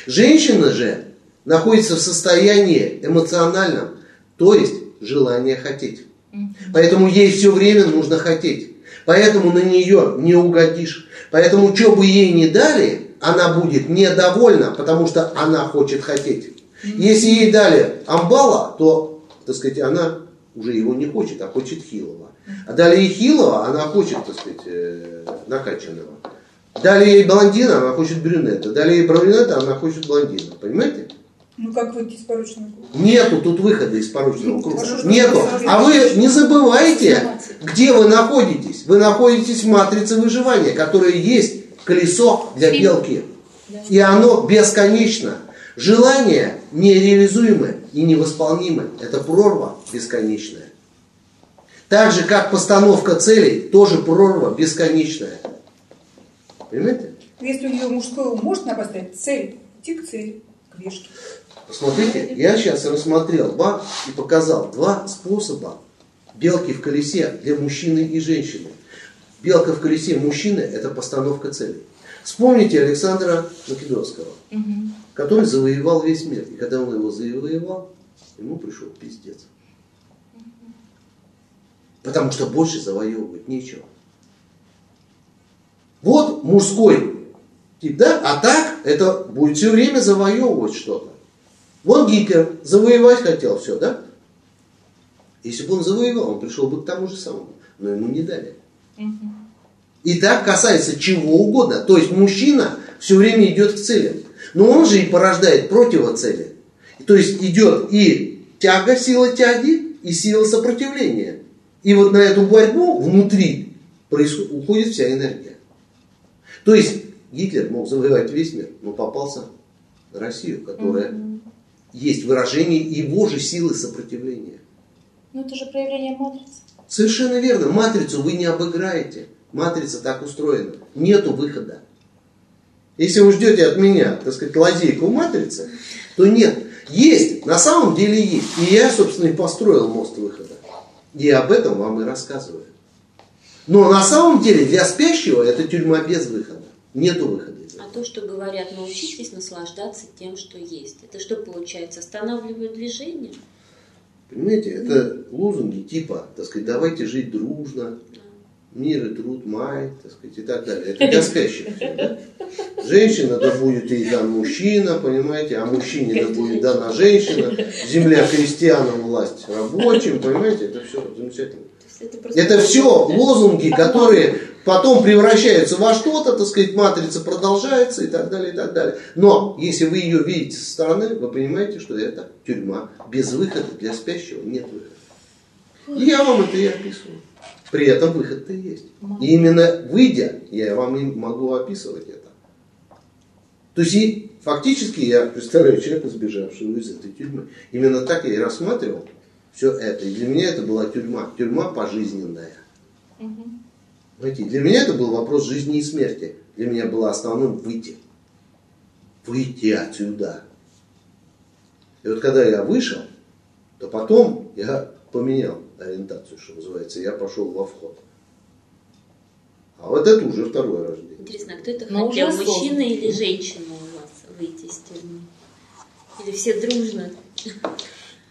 A: Женщина же находится в состоянии эмоциональном, то есть желание хотеть. Поэтому ей все время нужно хотеть. Поэтому на нее не угодишь. Поэтому что бы ей ни дали, она будет недовольна, потому что она хочет хотеть. Если ей дали амбала, то, так сказать, она уже его не хочет, а хочет хилого. А дали ей хилого, она хочет, так сказать, э, накачанного. Дали ей блондина, она хочет брюнета. Дали ей брюнета, она хочет блондина. Понимаете?
E: Ну как выйти из порочного круга?
A: Нету тут выхода из порочного круга.
E: Хорошо,
A: Нету. А вы не забывайте, где вы находитесь. Вы находитесь в матрице выживания, которая есть колесо для белки. И оно бесконечно. Желание нереализуемое и невосполнимое. Это прорва бесконечная. Так же, как постановка целей, тоже прорва бесконечная. Понимаете?
E: Если у нее мужской ум, может она поставить цель, идти к цели, к вешке.
A: Посмотрите, я сейчас рассмотрел вам и показал два способа белки в колесе для мужчины и женщины. Белка в колесе мужчины – это постановка целей. Вспомните Александра Македонского,
B: Мгм.
A: который завоевал весь мир. И когда он его завоевал, ему пришел пиздец. Потому что больше завоевывать нечего. Вот мужской тип, да? А так это будет все время завоевывать что-то. Вон Гитлер завоевать хотел все, да? Если бы он завоевал, он пришел бы к тому же самому. Но ему не дали. И так касается чего угодно. То есть мужчина все время идет к цели. Но он же и порождает противоцели. То есть идет и тяга, сила тяги, и сила сопротивления. И вот на эту борьбу внутри происход- уходит вся энергия. То есть Гитлер мог завоевать весь мир, но попался на Россию, которая есть выражение его же силы сопротивления.
B: Ну это же проявление матрицы.
A: Совершенно верно. Матрицу вы не обыграете. Матрица так устроена. Нету выхода. Если вы ждете от меня, так сказать, лазейку в матрице, то нет. Есть. На самом деле есть. И я, собственно, и построил мост выхода. И об этом вам и рассказываю. Но на самом деле для спящего это тюрьма без выхода. Нету выхода.
I: А то, что говорят, научитесь наслаждаться тем, что есть. Это что получается? Останавливает движение?
A: Понимаете, это лозунги типа, так сказать, давайте жить дружно, мир и труд, май, так сказать, и так далее. Это для спящих. да? Женщина, да будет ей дан мужчина, понимаете, а мужчине, да будет дана женщина, земля крестьянам, власть рабочим, понимаете, это все замечательно.
I: Это,
A: Это все лозунги, которые потом превращаются во что-то, так сказать, матрица продолжается и так далее, и так далее. Но если вы ее видите со стороны, вы понимаете, что это тюрьма. Без выхода для спящего нет выхода. И я вам это и описываю. При этом выход-то есть. И именно выйдя, я вам и могу описывать это. То есть и фактически я представляю человека, сбежавшего из этой тюрьмы. Именно так я и рассматривал все это. И для меня это была тюрьма. Тюрьма пожизненная.
B: Мгм.
A: Понимаете, для меня это был вопрос жизни и смерти. Для меня было основным выйти. Выйти отсюда. И вот когда я вышел, то потом я поменял ориентацию, что называется, я пошел во вход. А вот это уже второе рождение.
I: Интересно, а кто это
B: Но
I: хотел,
B: уже
I: мужчина или женщина у вас выйти из тюрьмы? Или все дружно?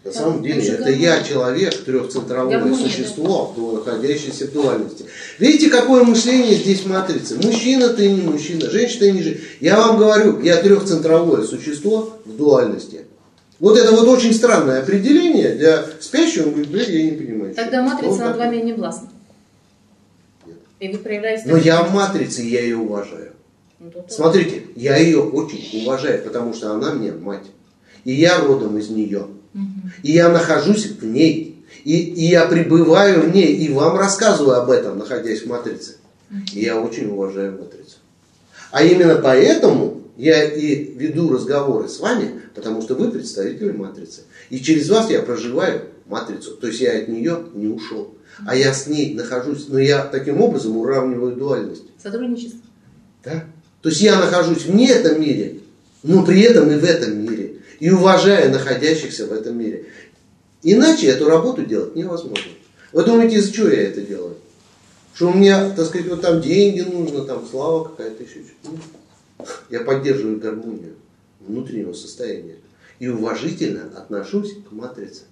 A: На самом деле, это я человек, трехцентровое существо, находящееся в дуальности. Видите, какое мышление здесь матрицы? Мужчина ты не мужчина, женщина ты не женщина. Я вам говорю, я трехцентровое существо в дуальности. Вот это вот очень странное определение для спящего, он говорит, блин, я не понимаю.
B: Тогда
A: это».
B: матрица над
A: такой.
B: вами не властна.
A: Нет.
B: И вы проявляете...
A: Но я в матрице, я ее уважаю.
B: Ну,
A: Смотрите, я ее очень уважаю, потому что она мне мать. И я родом из нее. И я нахожусь в ней. И, и я пребываю в ней. И вам рассказываю об этом, находясь в матрице. И я очень уважаю матрицу. А именно поэтому я и веду разговоры с вами, потому что вы представители матрицы. И через вас я проживаю матрицу. То есть я от нее не ушел. А я с ней нахожусь. Но я таким образом уравниваю дуальность.
B: Сотрудничество.
A: Да? То есть я нахожусь вне этом мире, но при этом и в этом мире. И уважаю находящихся в этом мире. Иначе эту работу делать невозможно. Вы думаете, из-за чего я это делаю? Что у меня, так сказать, вот там деньги нужно, там слава какая-то еще. Нет. Я поддерживаю гармонию внутреннего состояния. И уважительно отношусь к матрице.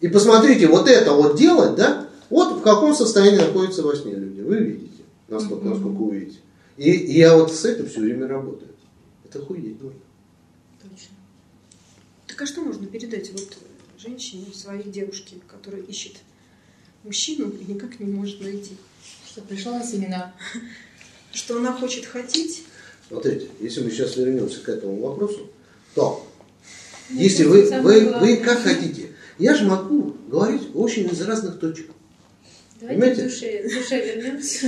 A: И посмотрите, вот это вот делать, да, вот в каком состоянии находятся во сне люди. Вы видите, насколько, насколько вы видите. И, и я вот с этим все время работаю. Это хуеть нужно.
D: Так а что можно передать вот женщине, своей девушке, которая ищет мужчину и никак не может найти?
B: Что пришла на семинар.
D: Что она хочет хотеть,
A: Смотрите, если мы сейчас вернемся к этому вопросу, то
H: Ну,
A: если вы, вы, вы как хотите, я же могу говорить очень из разных точек.
H: Давайте
A: Понимаете?
H: к душе, к душе вернемся.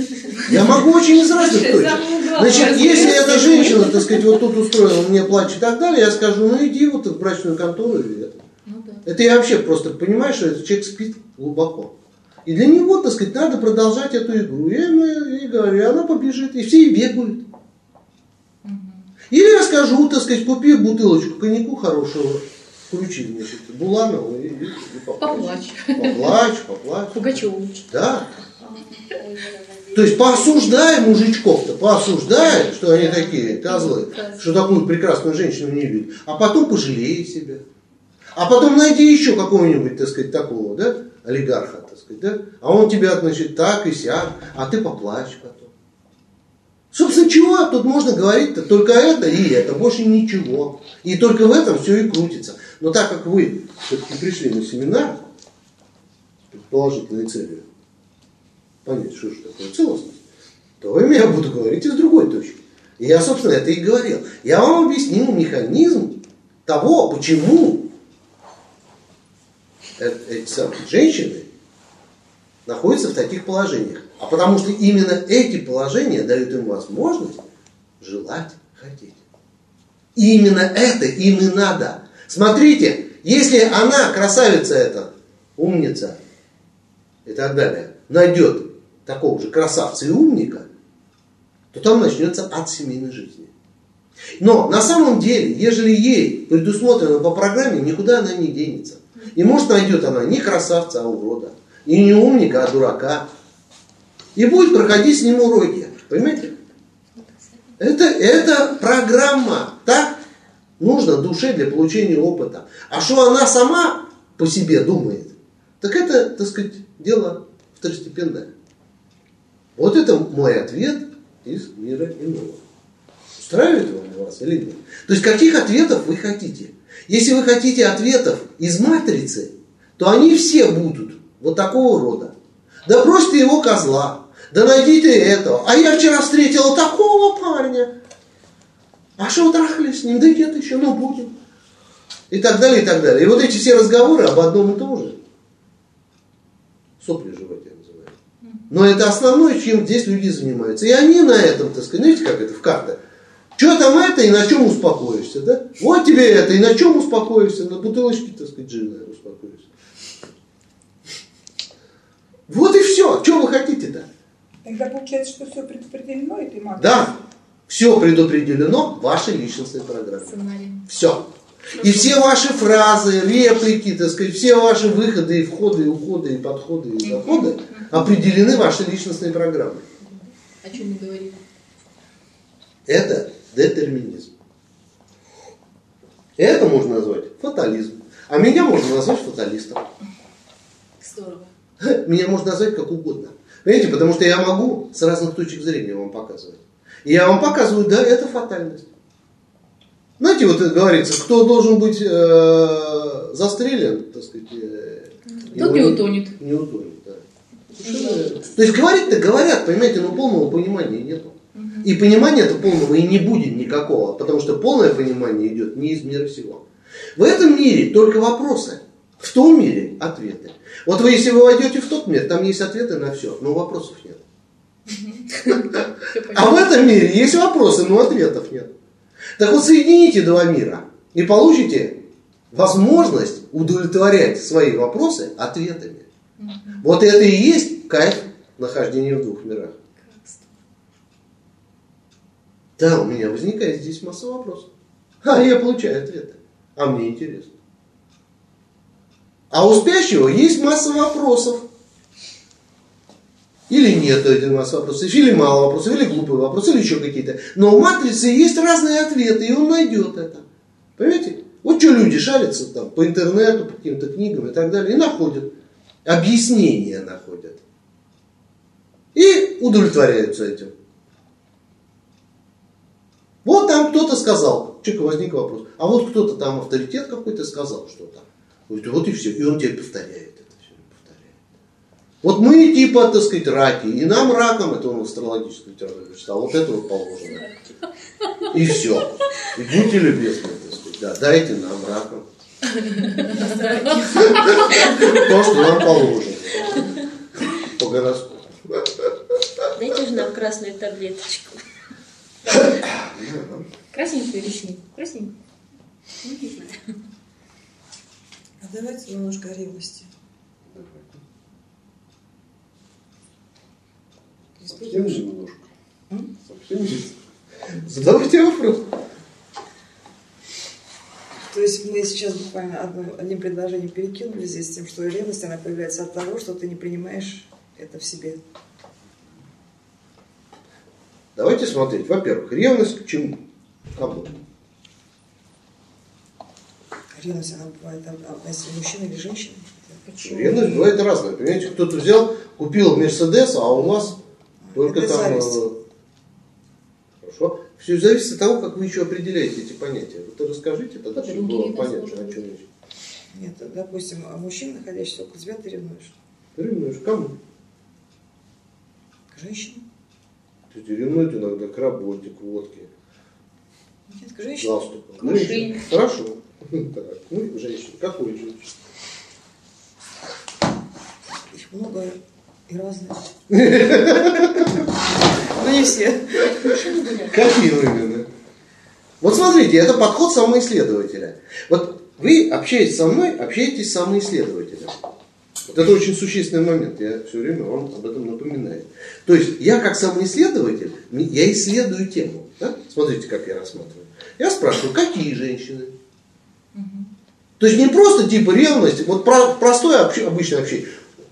A: Я могу очень из разных
H: Слушай,
A: точек.
H: самое главное,
A: Значит, если эта женщина, так сказать, вот тут устроила, мне плачет и так далее, я скажу, ну иди вот в брачную контору или это.
B: Ну да.
A: Это я вообще просто понимаю, что этот человек спит глубоко. И для него, так сказать, надо продолжать эту игру. Я ему и говорю, и она побежит, и все и бегают. Или я скажу, так сказать, купи бутылочку коньяку хорошего, включи, значит, Буланову и, и, и поплачь.
B: Поплачь.
A: Поплачь, поплачь.
B: Пугачеву.
A: Да. То есть поосуждай мужичков-то, поосуждай, что они такие козлы, что такую прекрасную женщину не любят, а потом пожалей себя. А потом найди еще какого-нибудь, так сказать, такого, да, олигарха, так сказать, да, а он тебя, значит, так и сяк, а ты поплачь потом. Собственно, чего тут можно говорить-то? Только это и это, больше ничего. И только в этом все и крутится. Но так как вы все-таки пришли на семинар предположительной целью понять, что же такое целостность, то я буду говорить из другой точки. И я, собственно, это и говорил. Я вам объяснил механизм того, почему э- эти самые женщины находятся в таких положениях. А потому что именно эти положения дают им возможность желать, хотеть. И именно это им и надо. Смотрите, если она, красавица эта, умница и так далее, найдет такого же красавца и умника, то там начнется ад семейной жизни. Но на самом деле, ежели ей предусмотрено по программе, никуда она не денется. И может найдет она не красавца, а урода. И не умника, а дурака. И будет проходить с ним уроки. Понимаете? Это, это программа. Так нужно душе для получения опыта. А что она сама по себе думает, так это, так сказать, дело второстепенное. Вот это мой ответ из мира иного. Устраивает вам вас или нет? То есть каких ответов вы хотите? Если вы хотите ответов из матрицы, то они все будут вот такого рода. Да бросьте его козла, да найдите этого. А я вчера встретила такого парня. А что вы трахались с ним? Да нет еще, ну будем. И так далее, и так далее. И вот эти все разговоры об одном и том же. Сопли жевать я называю. Но это основное, чем здесь люди занимаются. И они на этом, так сказать, знаете, как это в карте. Что там это и на чем успокоишься, да? Вот тебе это, и на чем успокоишься? На бутылочке, так сказать, джина успокоишься. Вот и все. Что вы хотите-то?
E: Тогда получается, что все предопределено этой матрицей.
A: Да, все предопределено вашей личностной программе.
B: Сценарий.
A: Все. И все ваши фразы, реплики, так сказать, все ваши выходы и входы, и уходы, и подходы, и заходы определены вашей личностной программой.
B: О чем мы говорим?
A: Это детерминизм. Это можно назвать фатализм. А меня можно назвать фаталистом.
B: Здорово.
A: Меня можно назвать как угодно. Понимаете, потому что я могу с разных точек зрения вам показывать. И я вам показываю, да, это фатальность. Знаете, вот говорится, кто должен быть э, застрелен, так сказать, э,
B: Тот не утонет.
A: Не утонет, да. То есть говорить-то говорят, понимаете, но полного понимания нету. И понимания-то полного и не будет никакого, потому что полное понимание идет не из мира сего. В этом мире только вопросы. В том мире ответы. Вот вы, если вы войдете в тот мир, там есть ответы на все, но вопросов нет. А в этом мире есть вопросы, но ответов нет. Так вот соедините два мира и получите возможность удовлетворять свои вопросы ответами. Вот это и есть кайф нахождения в двух мирах. Да, у меня возникает здесь масса вопросов. А я получаю ответы. А мне интересно. А у спящего есть масса вопросов. Или нет один масса вопросов, или мало вопросов, или глупые вопросы, или еще какие-то. Но в матрице есть разные ответы, и он найдет это. Понимаете? Вот что люди шарятся там по интернету, по каким-то книгам и так далее, и находят. Объяснения находят. И удовлетворяются этим. Вот там кто-то сказал, у возник вопрос, а вот кто-то там авторитет какой-то сказал что-то. Вот и все, и он тебе повторяет. Вот мы типа, так сказать, раки, и нам раком, это он в астрологической литературе читал, вот это вот положено. И все. И будьте любезны, так сказать, да, дайте нам раком. То, что нам положено. По гороскопу.
I: Дайте же нам красную таблеточку.
B: Красненькую или синенькую? Красненькую.
I: Ну.
J: А давайте немножко ревности.
A: Совсем немножко. Совсем Задавайте вопрос.
J: То есть мы сейчас буквально одно, одним предложением перекинули здесь тем, что ревность, она появляется от того, что ты не принимаешь это в себе.
A: Давайте смотреть. Во-первых, ревность к чему? Кому?
J: Ревность, она бывает если мужчина или женщина.
A: Почему? Ревность бывает разная. Понимаете, кто-то взял, купил Мерседес, а у вас только
J: Это
A: там...
J: зависть.
A: э, Хорошо. Все зависит от того, как вы еще определяете эти понятия. Вот расскажите, тогда чтобы было понятно, о чем речь.
J: Нет, допустим, а мужчина, находящийся около тебя, ты ревнуешь.
A: Ты ревнуешь к кому?
J: К женщине?
A: Ты ревнуешь иногда к работе, к водке,
J: Нет, к женщине.
A: галстуку.
B: К машине.
A: Хорошо. Так, ну, женщина. Какой женщина?
J: Их много и разные. Ну не все.
A: Какие именно? Вот смотрите, это подход самоисследователя. Вот вы общаетесь со мной, общаетесь с самоисследователем. Вот это очень существенный момент, я все время вам об этом напоминаю. То есть я как самоисследователь, я исследую тему. да? Смотрите, как я рассматриваю. Я спрашиваю, какие женщины? То есть не просто типа ревность, вот про- простое обще- обычное общение.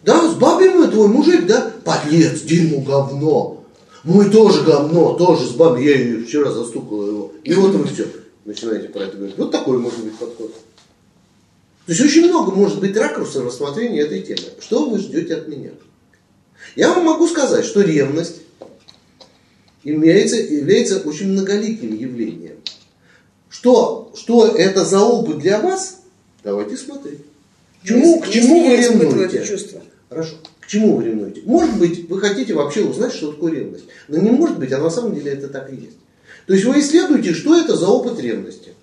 A: Да, с бабой мой твой мужик, да? Подлец, дерьмо, говно. Мой тоже говно, тоже с бабой, я ее вчера застукала его. И вот вы все. Начинаете про это говорить. Вот такой может быть подход. То есть очень много может быть ракурсов рассмотрения этой темы. Что вы ждете от меня? Я вам могу сказать, что ревность имеется, является очень многоликим явлением. Что, что это за опыт для вас? Давайте смотреть. К чему, к
J: Если
A: чему вы ревнуете?
J: чувство.
A: Хорошо. К чему вы ревнуете? Может быть, вы хотите вообще узнать, что такое ревность. Но не может быть, а на самом деле это так и есть. То есть вы исследуете, что это за опыт ревности.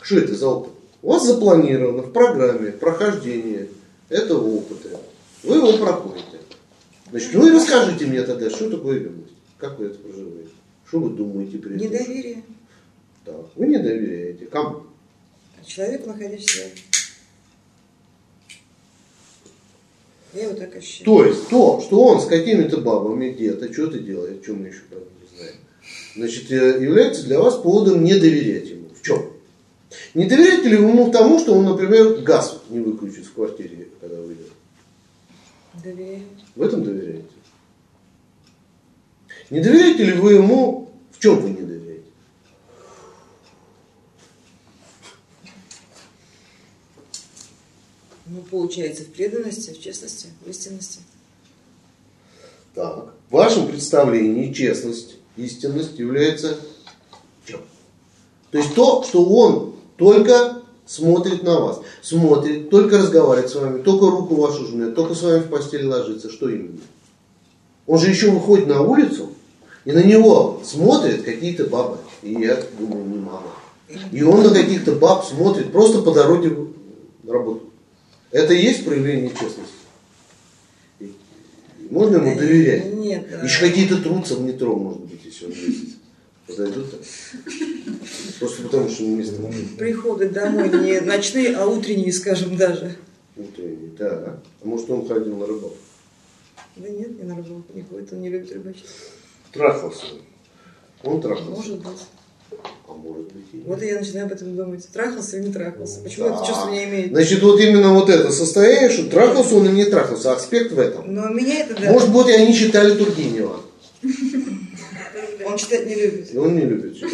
A: Что это за опыт? У вас запланировано в программе прохождение этого опыта. Вы его проходите. Значит, ну и расскажите мне тогда, что такое ревность. Как вы это проживаете? Что вы думаете при этом?
J: Недоверие
A: Так, вы не доверяете. Кому?
J: человеку, находящегося Я его так ощущаю.
A: То есть то, что он с какими-то бабами где-то что-то делает, что мы еще правда не знаем, значит, э, является для вас поводом не доверять ему. Не доверяете ли вы ему тому, что он, например, газ не выключит в квартире, когда выйдет?
J: Доверяю.
A: В этом доверяете? Не доверяете ли вы ему, в чем вы не доверяете?
J: Ну, получается, в преданности, в честности, в истинности.
A: Так. В вашем представлении честность, истинность является чем? То есть то, что он только смотрит на вас, смотрит, только разговаривает с вами, только руку вашу жмет, только с вами в постель ложится. Что именно? Он же еще выходит на улицу, и на него смотрят какие-то бабы. И я думаю, немало. И он на каких-то баб смотрит просто по дороге на работу. Это и есть проявление честности? Можно ему доверять?
J: Нет, да.
A: Еще какие-то трутся в метро, может быть, если он ездит. Подойдут так. Просто потому, что место
J: Приходы домой не ночные, а утренние, скажем, даже.
A: утренний. Да. А может он ходил на рыбалку?
J: Да нет, не на рыбалку не ходит, он не любит рыбачить.
A: Трахался. Он трахался.
J: Может быть.
A: А может быть и нет.
J: Вот и я начинаю об этом думать. Трахался или не трахался? Почему
A: Да.
J: это чувство не имеет?
A: Значит, вот именно вот это состояние, что трахался он или не трахался, аспект в этом.
J: Но меня это да.
A: Может быть, и они читали Тургенева.
J: Он читать не любит.
A: И он не любит читать.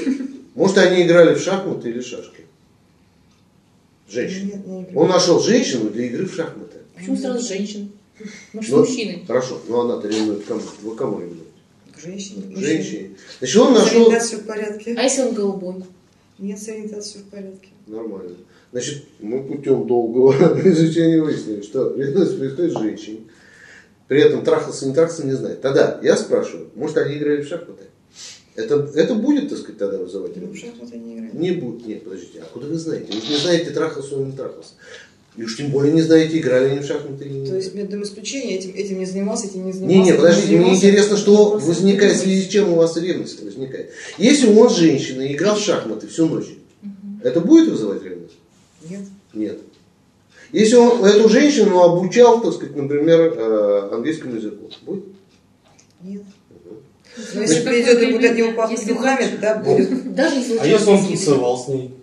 A: Может, они играли в шахматы или шашки. Женщины.
J: Нет, не играет.
A: Он нашел женщину для игры в шахматы.
B: Почему сразу женщин? Может,
A: Ну,
B: мужчины?
A: Хорошо, но она-то ревнует кому? Вы кому ревнуете?
J: Женщине.
A: Женщине. Значит, он нашел...
J: ориентацией в порядке.
B: А если он голубой?
J: Нет, с ориентацией в порядке.
A: Нормально. Значит, мы путем долгого изучения выяснили, что ревность происходит с женщиной. При этом трахался, не трахался, не знает. Тогда я спрашиваю, может, они играли в шахматы? Это, это будет, так сказать, тогда вызывать
J: Ну, в шахматы не играет.
A: Не будет. Нет, подождите, а куда вы знаете? Вы же не знаете, трахался он или не трахался. И уж тем более не знаете, играли они в шахматы или
J: То
A: нет.
J: есть методом исключения этим, этим не занимался, этим не занимался.
A: Не, не, подождите, мне интересно, что возникает, в связи с чем у вас ревность возникает. Если он женщина и играл в шахматы всю ночь, это будет вызывать ревность?
J: Нет.
A: Нет. Если он эту женщину обучал, так сказать, например, э, английскому языку, будет?
J: Нет. Но
B: Значит,
J: если придет и будет от него пахнуть духами, тогда будет.
B: Даже если
G: А если он танцевал с ней,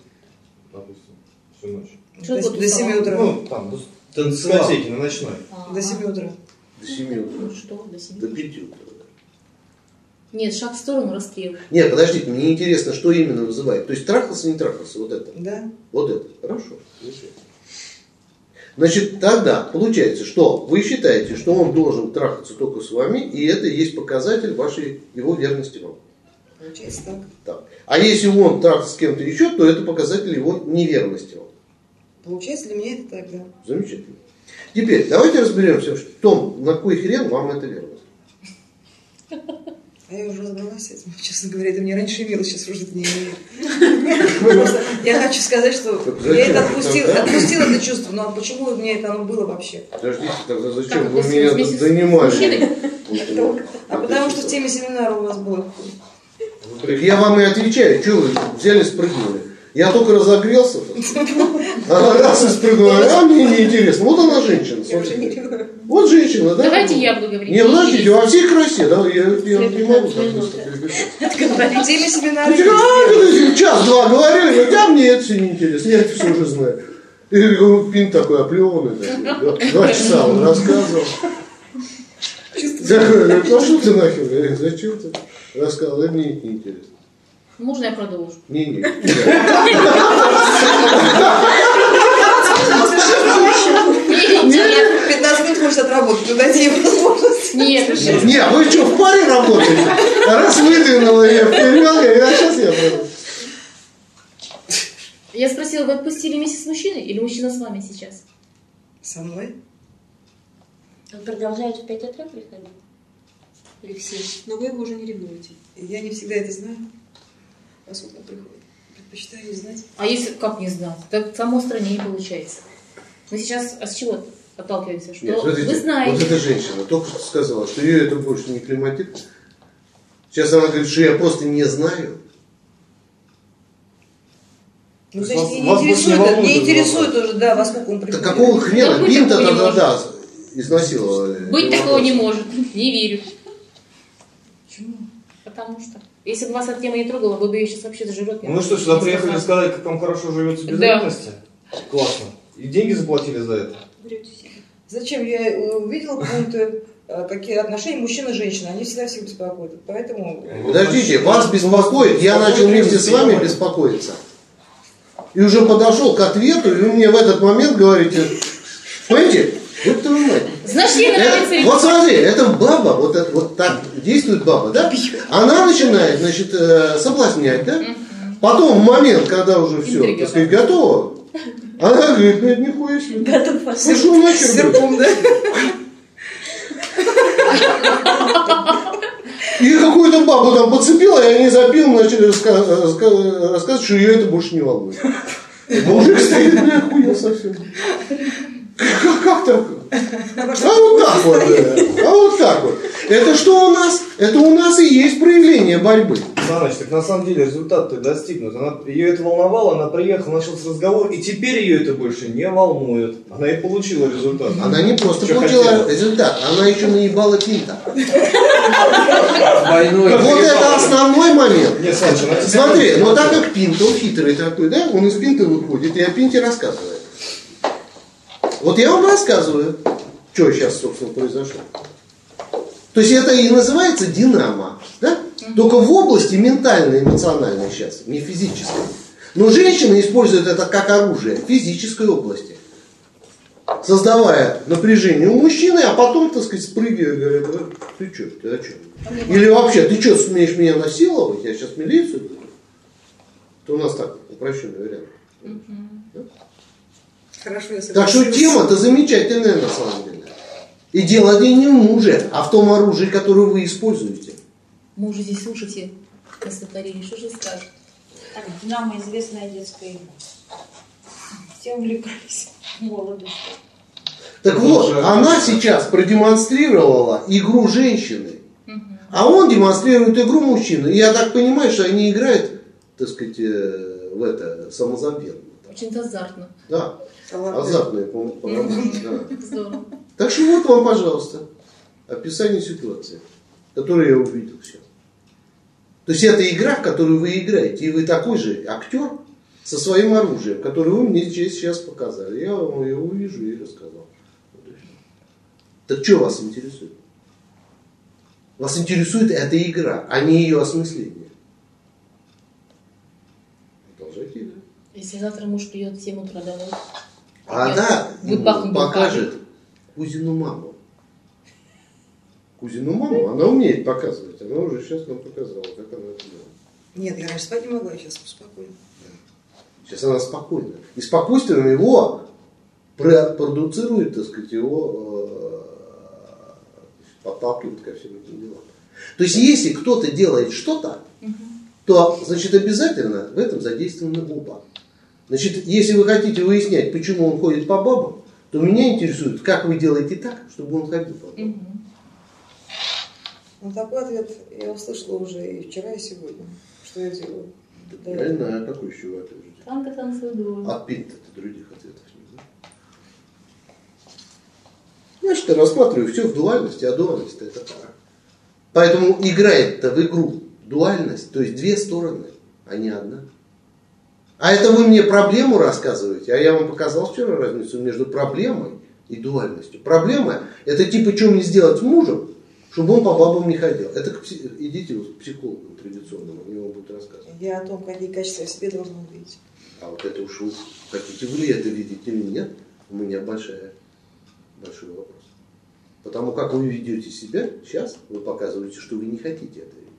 G: допустим, всю ночь?
B: Что
J: До, до 7 утра.
G: Ну, там, до
F: Танцевал.
G: дискотеки, на ночной.
B: А,
J: До 7 утра.
A: До 7 утра.
B: Ну что, до 7?
A: До 5 утра.
B: Нет, шаг в сторону, расстрел.
A: Нет, подождите, мне интересно, что именно вызывает. То есть трахался, не трахался, вот это.
J: Да.
A: Вот это. Хорошо. замечательно. Значит, тогда получается, что вы считаете, что он должен трахаться только с вами, и это и есть показатель вашей его верности вам.
J: Получается так.
A: Так. А если он трахается с кем-то еще, то это показатель его неверности вам.
J: Получается для меня это так, да.
A: Замечательно. Теперь давайте разберемся в том, на кой хрен вам это верность.
J: А я уже разобралась с этим, честно говоря. Это мне раньше имело, сейчас уже это не имеет. Просто я хочу сказать, что я это отпустила, отпустила это чувство, но почему у меня это оно было вообще?
A: Подождите, тогда зачем вы меня
B: мужчиной?
J: А потому что в теме семинара у вас было.
A: Я вам и отвечаю, что вы взяли, спрыгнули. Я только разогрелся, она раз и спрыгнула, а мне неинтересно. Вот она женщина,
J: Я
A: смотрите. Вот женщина, да?
B: Давайте я буду говорить.
A: Не, подождите, во всей красе, да, я, я не могу так быстро Ну, а, ты час-два говорили, говорит, а мне это все неинтересно, я это все уже знаю. И говорю, пин такой оплеванный, да, два часа он рассказывал. Я говорю, ну что ты нахер, я зачем ты рассказывал, мне это неинтересно.
B: Можно я продолжу?
A: Не, не.
B: Нет,
J: 15 минут хочет отработать, дайте ей возможность.
B: нет, нет.
A: Не, вы что, в паре работаете? Раз выдвинула я вперед, я а сейчас я буду.
B: Я спросила, вы отпустили вместе с мужчиной или мужчина с вами сейчас?
J: Со мной?
I: Он продолжает в 5 утра приходить? Или в 7?
D: Но вы его уже не ревнуете.
J: Я не всегда это знаю. Поскольку он приходит. Предпочитаю не знать.
B: А если как не знать? Так само страннее получается. Мы сейчас а с чего отталкиваемся? Что
A: Нет, смотрите,
B: вы знаете.
A: вот эта женщина только что сказала, что ее это больше не климатит. Сейчас она говорит, что я просто не знаю.
J: Ну,
G: То есть
J: значит,
G: вас-
J: не
G: вас не
J: интересует, не интересует уже, да, во сколько он
A: Так
J: приходит.
A: какого хрена?
B: Да быть
A: Бинта
B: не
A: тогда, да, изнасиловали.
B: Быть
A: Белорус.
B: такого не может. Не верю.
J: Почему?
B: Потому что. Если бы вас эта тема не трогала, вы бы ее сейчас вообще даже рот не
G: Ну что, сюда приехали сказать, как вам хорошо живется без
B: Да.
G: ревности? Классно. И деньги заплатили за это?
J: Зачем? Я э, увидела пункты, э, какие отношения мужчина и женщина. Они всегда всех беспокоят. Поэтому...
A: Подождите, вас беспокоит, я начал вместе с вами беспокоиться. И уже подошел к ответу, и вы мне в этот момент говорите, понимаете, вот твою мать.
B: Значит, ей нравится
A: Это- вот смотри, это баба, вот, это- вот так действует баба, да? Она начинает, значит, э, соблазнять, да? Потом, в момент, когда уже все, так сказать, готово, она говорит, нет, нихуя себе.
I: Готов
A: Пошел нахер.
J: Серпом, да?
A: И какую-то бабу там подцепила, и они запил, начали раска- раска- рассказывать, что ее это больше не волнует. Мужик стоит, бля, охуел совсем. Как, как так? А вот так вот. да. А вот так вот. Это что у нас? Это у нас и есть проявление борьбы.
G: Саныч, так на самом деле результат-то достигнут. Она, ее это волновало, она приехала, начался разговор, и теперь ее это больше не волнует. Она и получила результат.
A: Она не просто
G: Чё
A: получила
G: хотела?
A: результат, она еще наебала пинта.
F: Двойной.
A: Вот это основной момент.
G: Не, Саныч, она
A: Смотри, но так как Пинт, он хитрый такой, да, он из Пинта выходит и о Пинте рассказывает. Вот я вам рассказываю, что сейчас, собственно, произошло. То есть это и называется динамо, да? Только в области ментальной, эмоциональной сейчас, не физической. Но женщины используют это как оружие в физической области. Создавая напряжение у мужчины, а потом, так сказать, спрыгивая, говорят, «Э, ты что, ты о чем? Или вообще, ты что, смеешь меня насиловать? Я сейчас милицию буду. Это у нас так, упрощенный вариант.
J: Хорошо,
A: Так что тема-то замечательная на самом деле. И дело не в муже, а в том оружии, которое вы используете.
B: Мужа здесь слушайте, Константин, что же скажет?
C: Так, Динамо известная детская игра. Все увлекались в молодости.
A: Так вот, она сейчас продемонстрировала игру женщины, а он демонстрирует игру мужчины. И я так понимаю, что они играют, так сказать, э, в это самозабвенно.
B: Очень азартно.
A: Да,
J: Ладно.
A: азартные, по- потому что, да.
B: Здорово.
A: Так что вот вам, пожалуйста, описание ситуации, которую я увидел сейчас. То есть это игра, в которую вы играете, и вы такой же актер со своим оружием, которое вы мне здесь сейчас показали. Я вам его увижу и рассказал. Так что вас интересует? Вас интересует эта игра, а не ее осмысление. Продолжайте играть.
B: Если завтра муж придет в 7 утра домой,
A: А она ему покажет Кузину маму. Кузину маму, она умеет показывать. Она уже сейчас нам показала, как она это делает.
J: Нет, я раньше спать не могла, я сейчас спокойно.
A: Сейчас она спокойна. И спокойствием его про- продуцирует, так сказать, его э, подталкивает ко всем этим делам. То есть, если кто-то делает что-то, то, значит, обязательно в этом задействованы оба. Значит, если вы хотите выяснять, почему он ходит по бабам, то меня интересует, как вы делаете так, чтобы он ходил по бабам.
J: Ну, такой ответ я услышала уже и вчера, и сегодня. Что я делаю? до
A: Я не знаю, какой еще вы ответ.
B: танго танцует двое.
A: От пинта других ответов нет. да? Значит, я рассматриваю все в дуальности, а дуальность это пара. Поэтому играет-то в игру дуальность, то есть две стороны, а не одна. А это вы мне проблему рассказываете, а я вам показал вчера разницу между проблемой и дуальностью. Проблема это типа, что мне сделать с мужем, чтобы он по бабам не ходил. Это к пси- идите к психологу традиционному, они вам будут рассказывать.
J: Я о том, какие качества в себе должна увидеть.
A: А вот это уж вы хотите вы это видеть или нет, у меня большая, большой вопрос. Потому как вы ведете себя сейчас, вы показываете, что вы не хотите это видеть.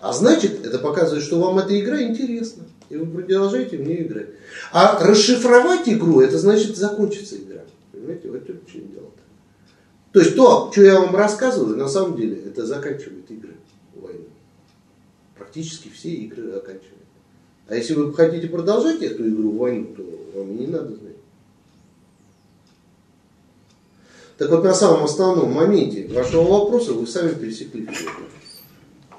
A: А значит, это показывает, что вам эта игра интересна. И вы продолжаете в нее играть. А расшифровать игру, это значит закончится игра. Понимаете, вот это очень дело-то. То есть то, что я вам рассказываю, на самом деле, это заканчивает игры в войну. Практически все игры заканчивают. А если вы хотите продолжать эту игру войну, то вам и не надо знать. Так вот, на самом основном моменте вашего вопроса вы сами пересекли.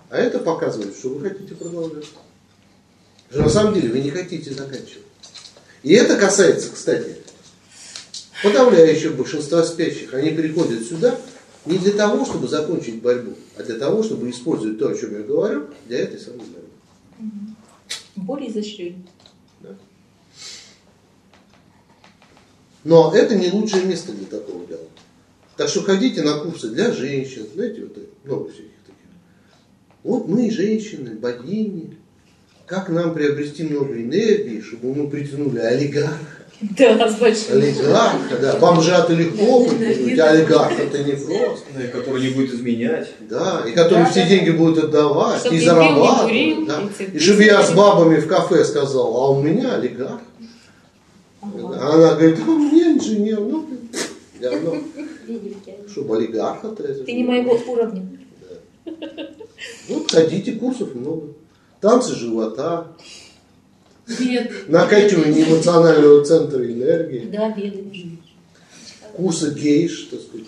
A: А это показывает, что вы хотите продолжать. Что на самом деле вы не хотите заканчивать. И это касается, кстати, подавляющего большинства спящих. Они приходят сюда, Не для того, чтобы закончить борьбу, а для того, чтобы использовать то, о чем я говорю, для этой самой борьбы.
B: Более изощренный.
A: Но это не лучшее место для такого дела. Так что ходите на курсы для женщин, знаете, вот много всяких таких. Вот мы, женщины, богини, как нам приобрести много энергии, чтобы мы притянули олигарха.
B: Да, с большим.
A: Олигарха, да. Бомжа-то легко притянуть, а олигарха-то не просто.
G: Да, и который не будет изменять.
A: Да, и который
B: Да,
A: все
B: да,
A: деньги будет отдавать
B: Чтоб
A: и
B: пил, не
A: зарабатывать.
B: курил,
A: да.
B: и
A: чтобы я с бабами в кафе сказал, а у меня олигарх.
B: Ага.
A: Она говорит, а у меня инженер. Ну, говно.
I: Видите?
A: Чтобы олигарха-то это
B: Ты не моего уровня.
A: Вот ходите, курсов много. Танцы живота, накачивание эмоционального центра энергии,
B: Да,
A: гейш, так сказать.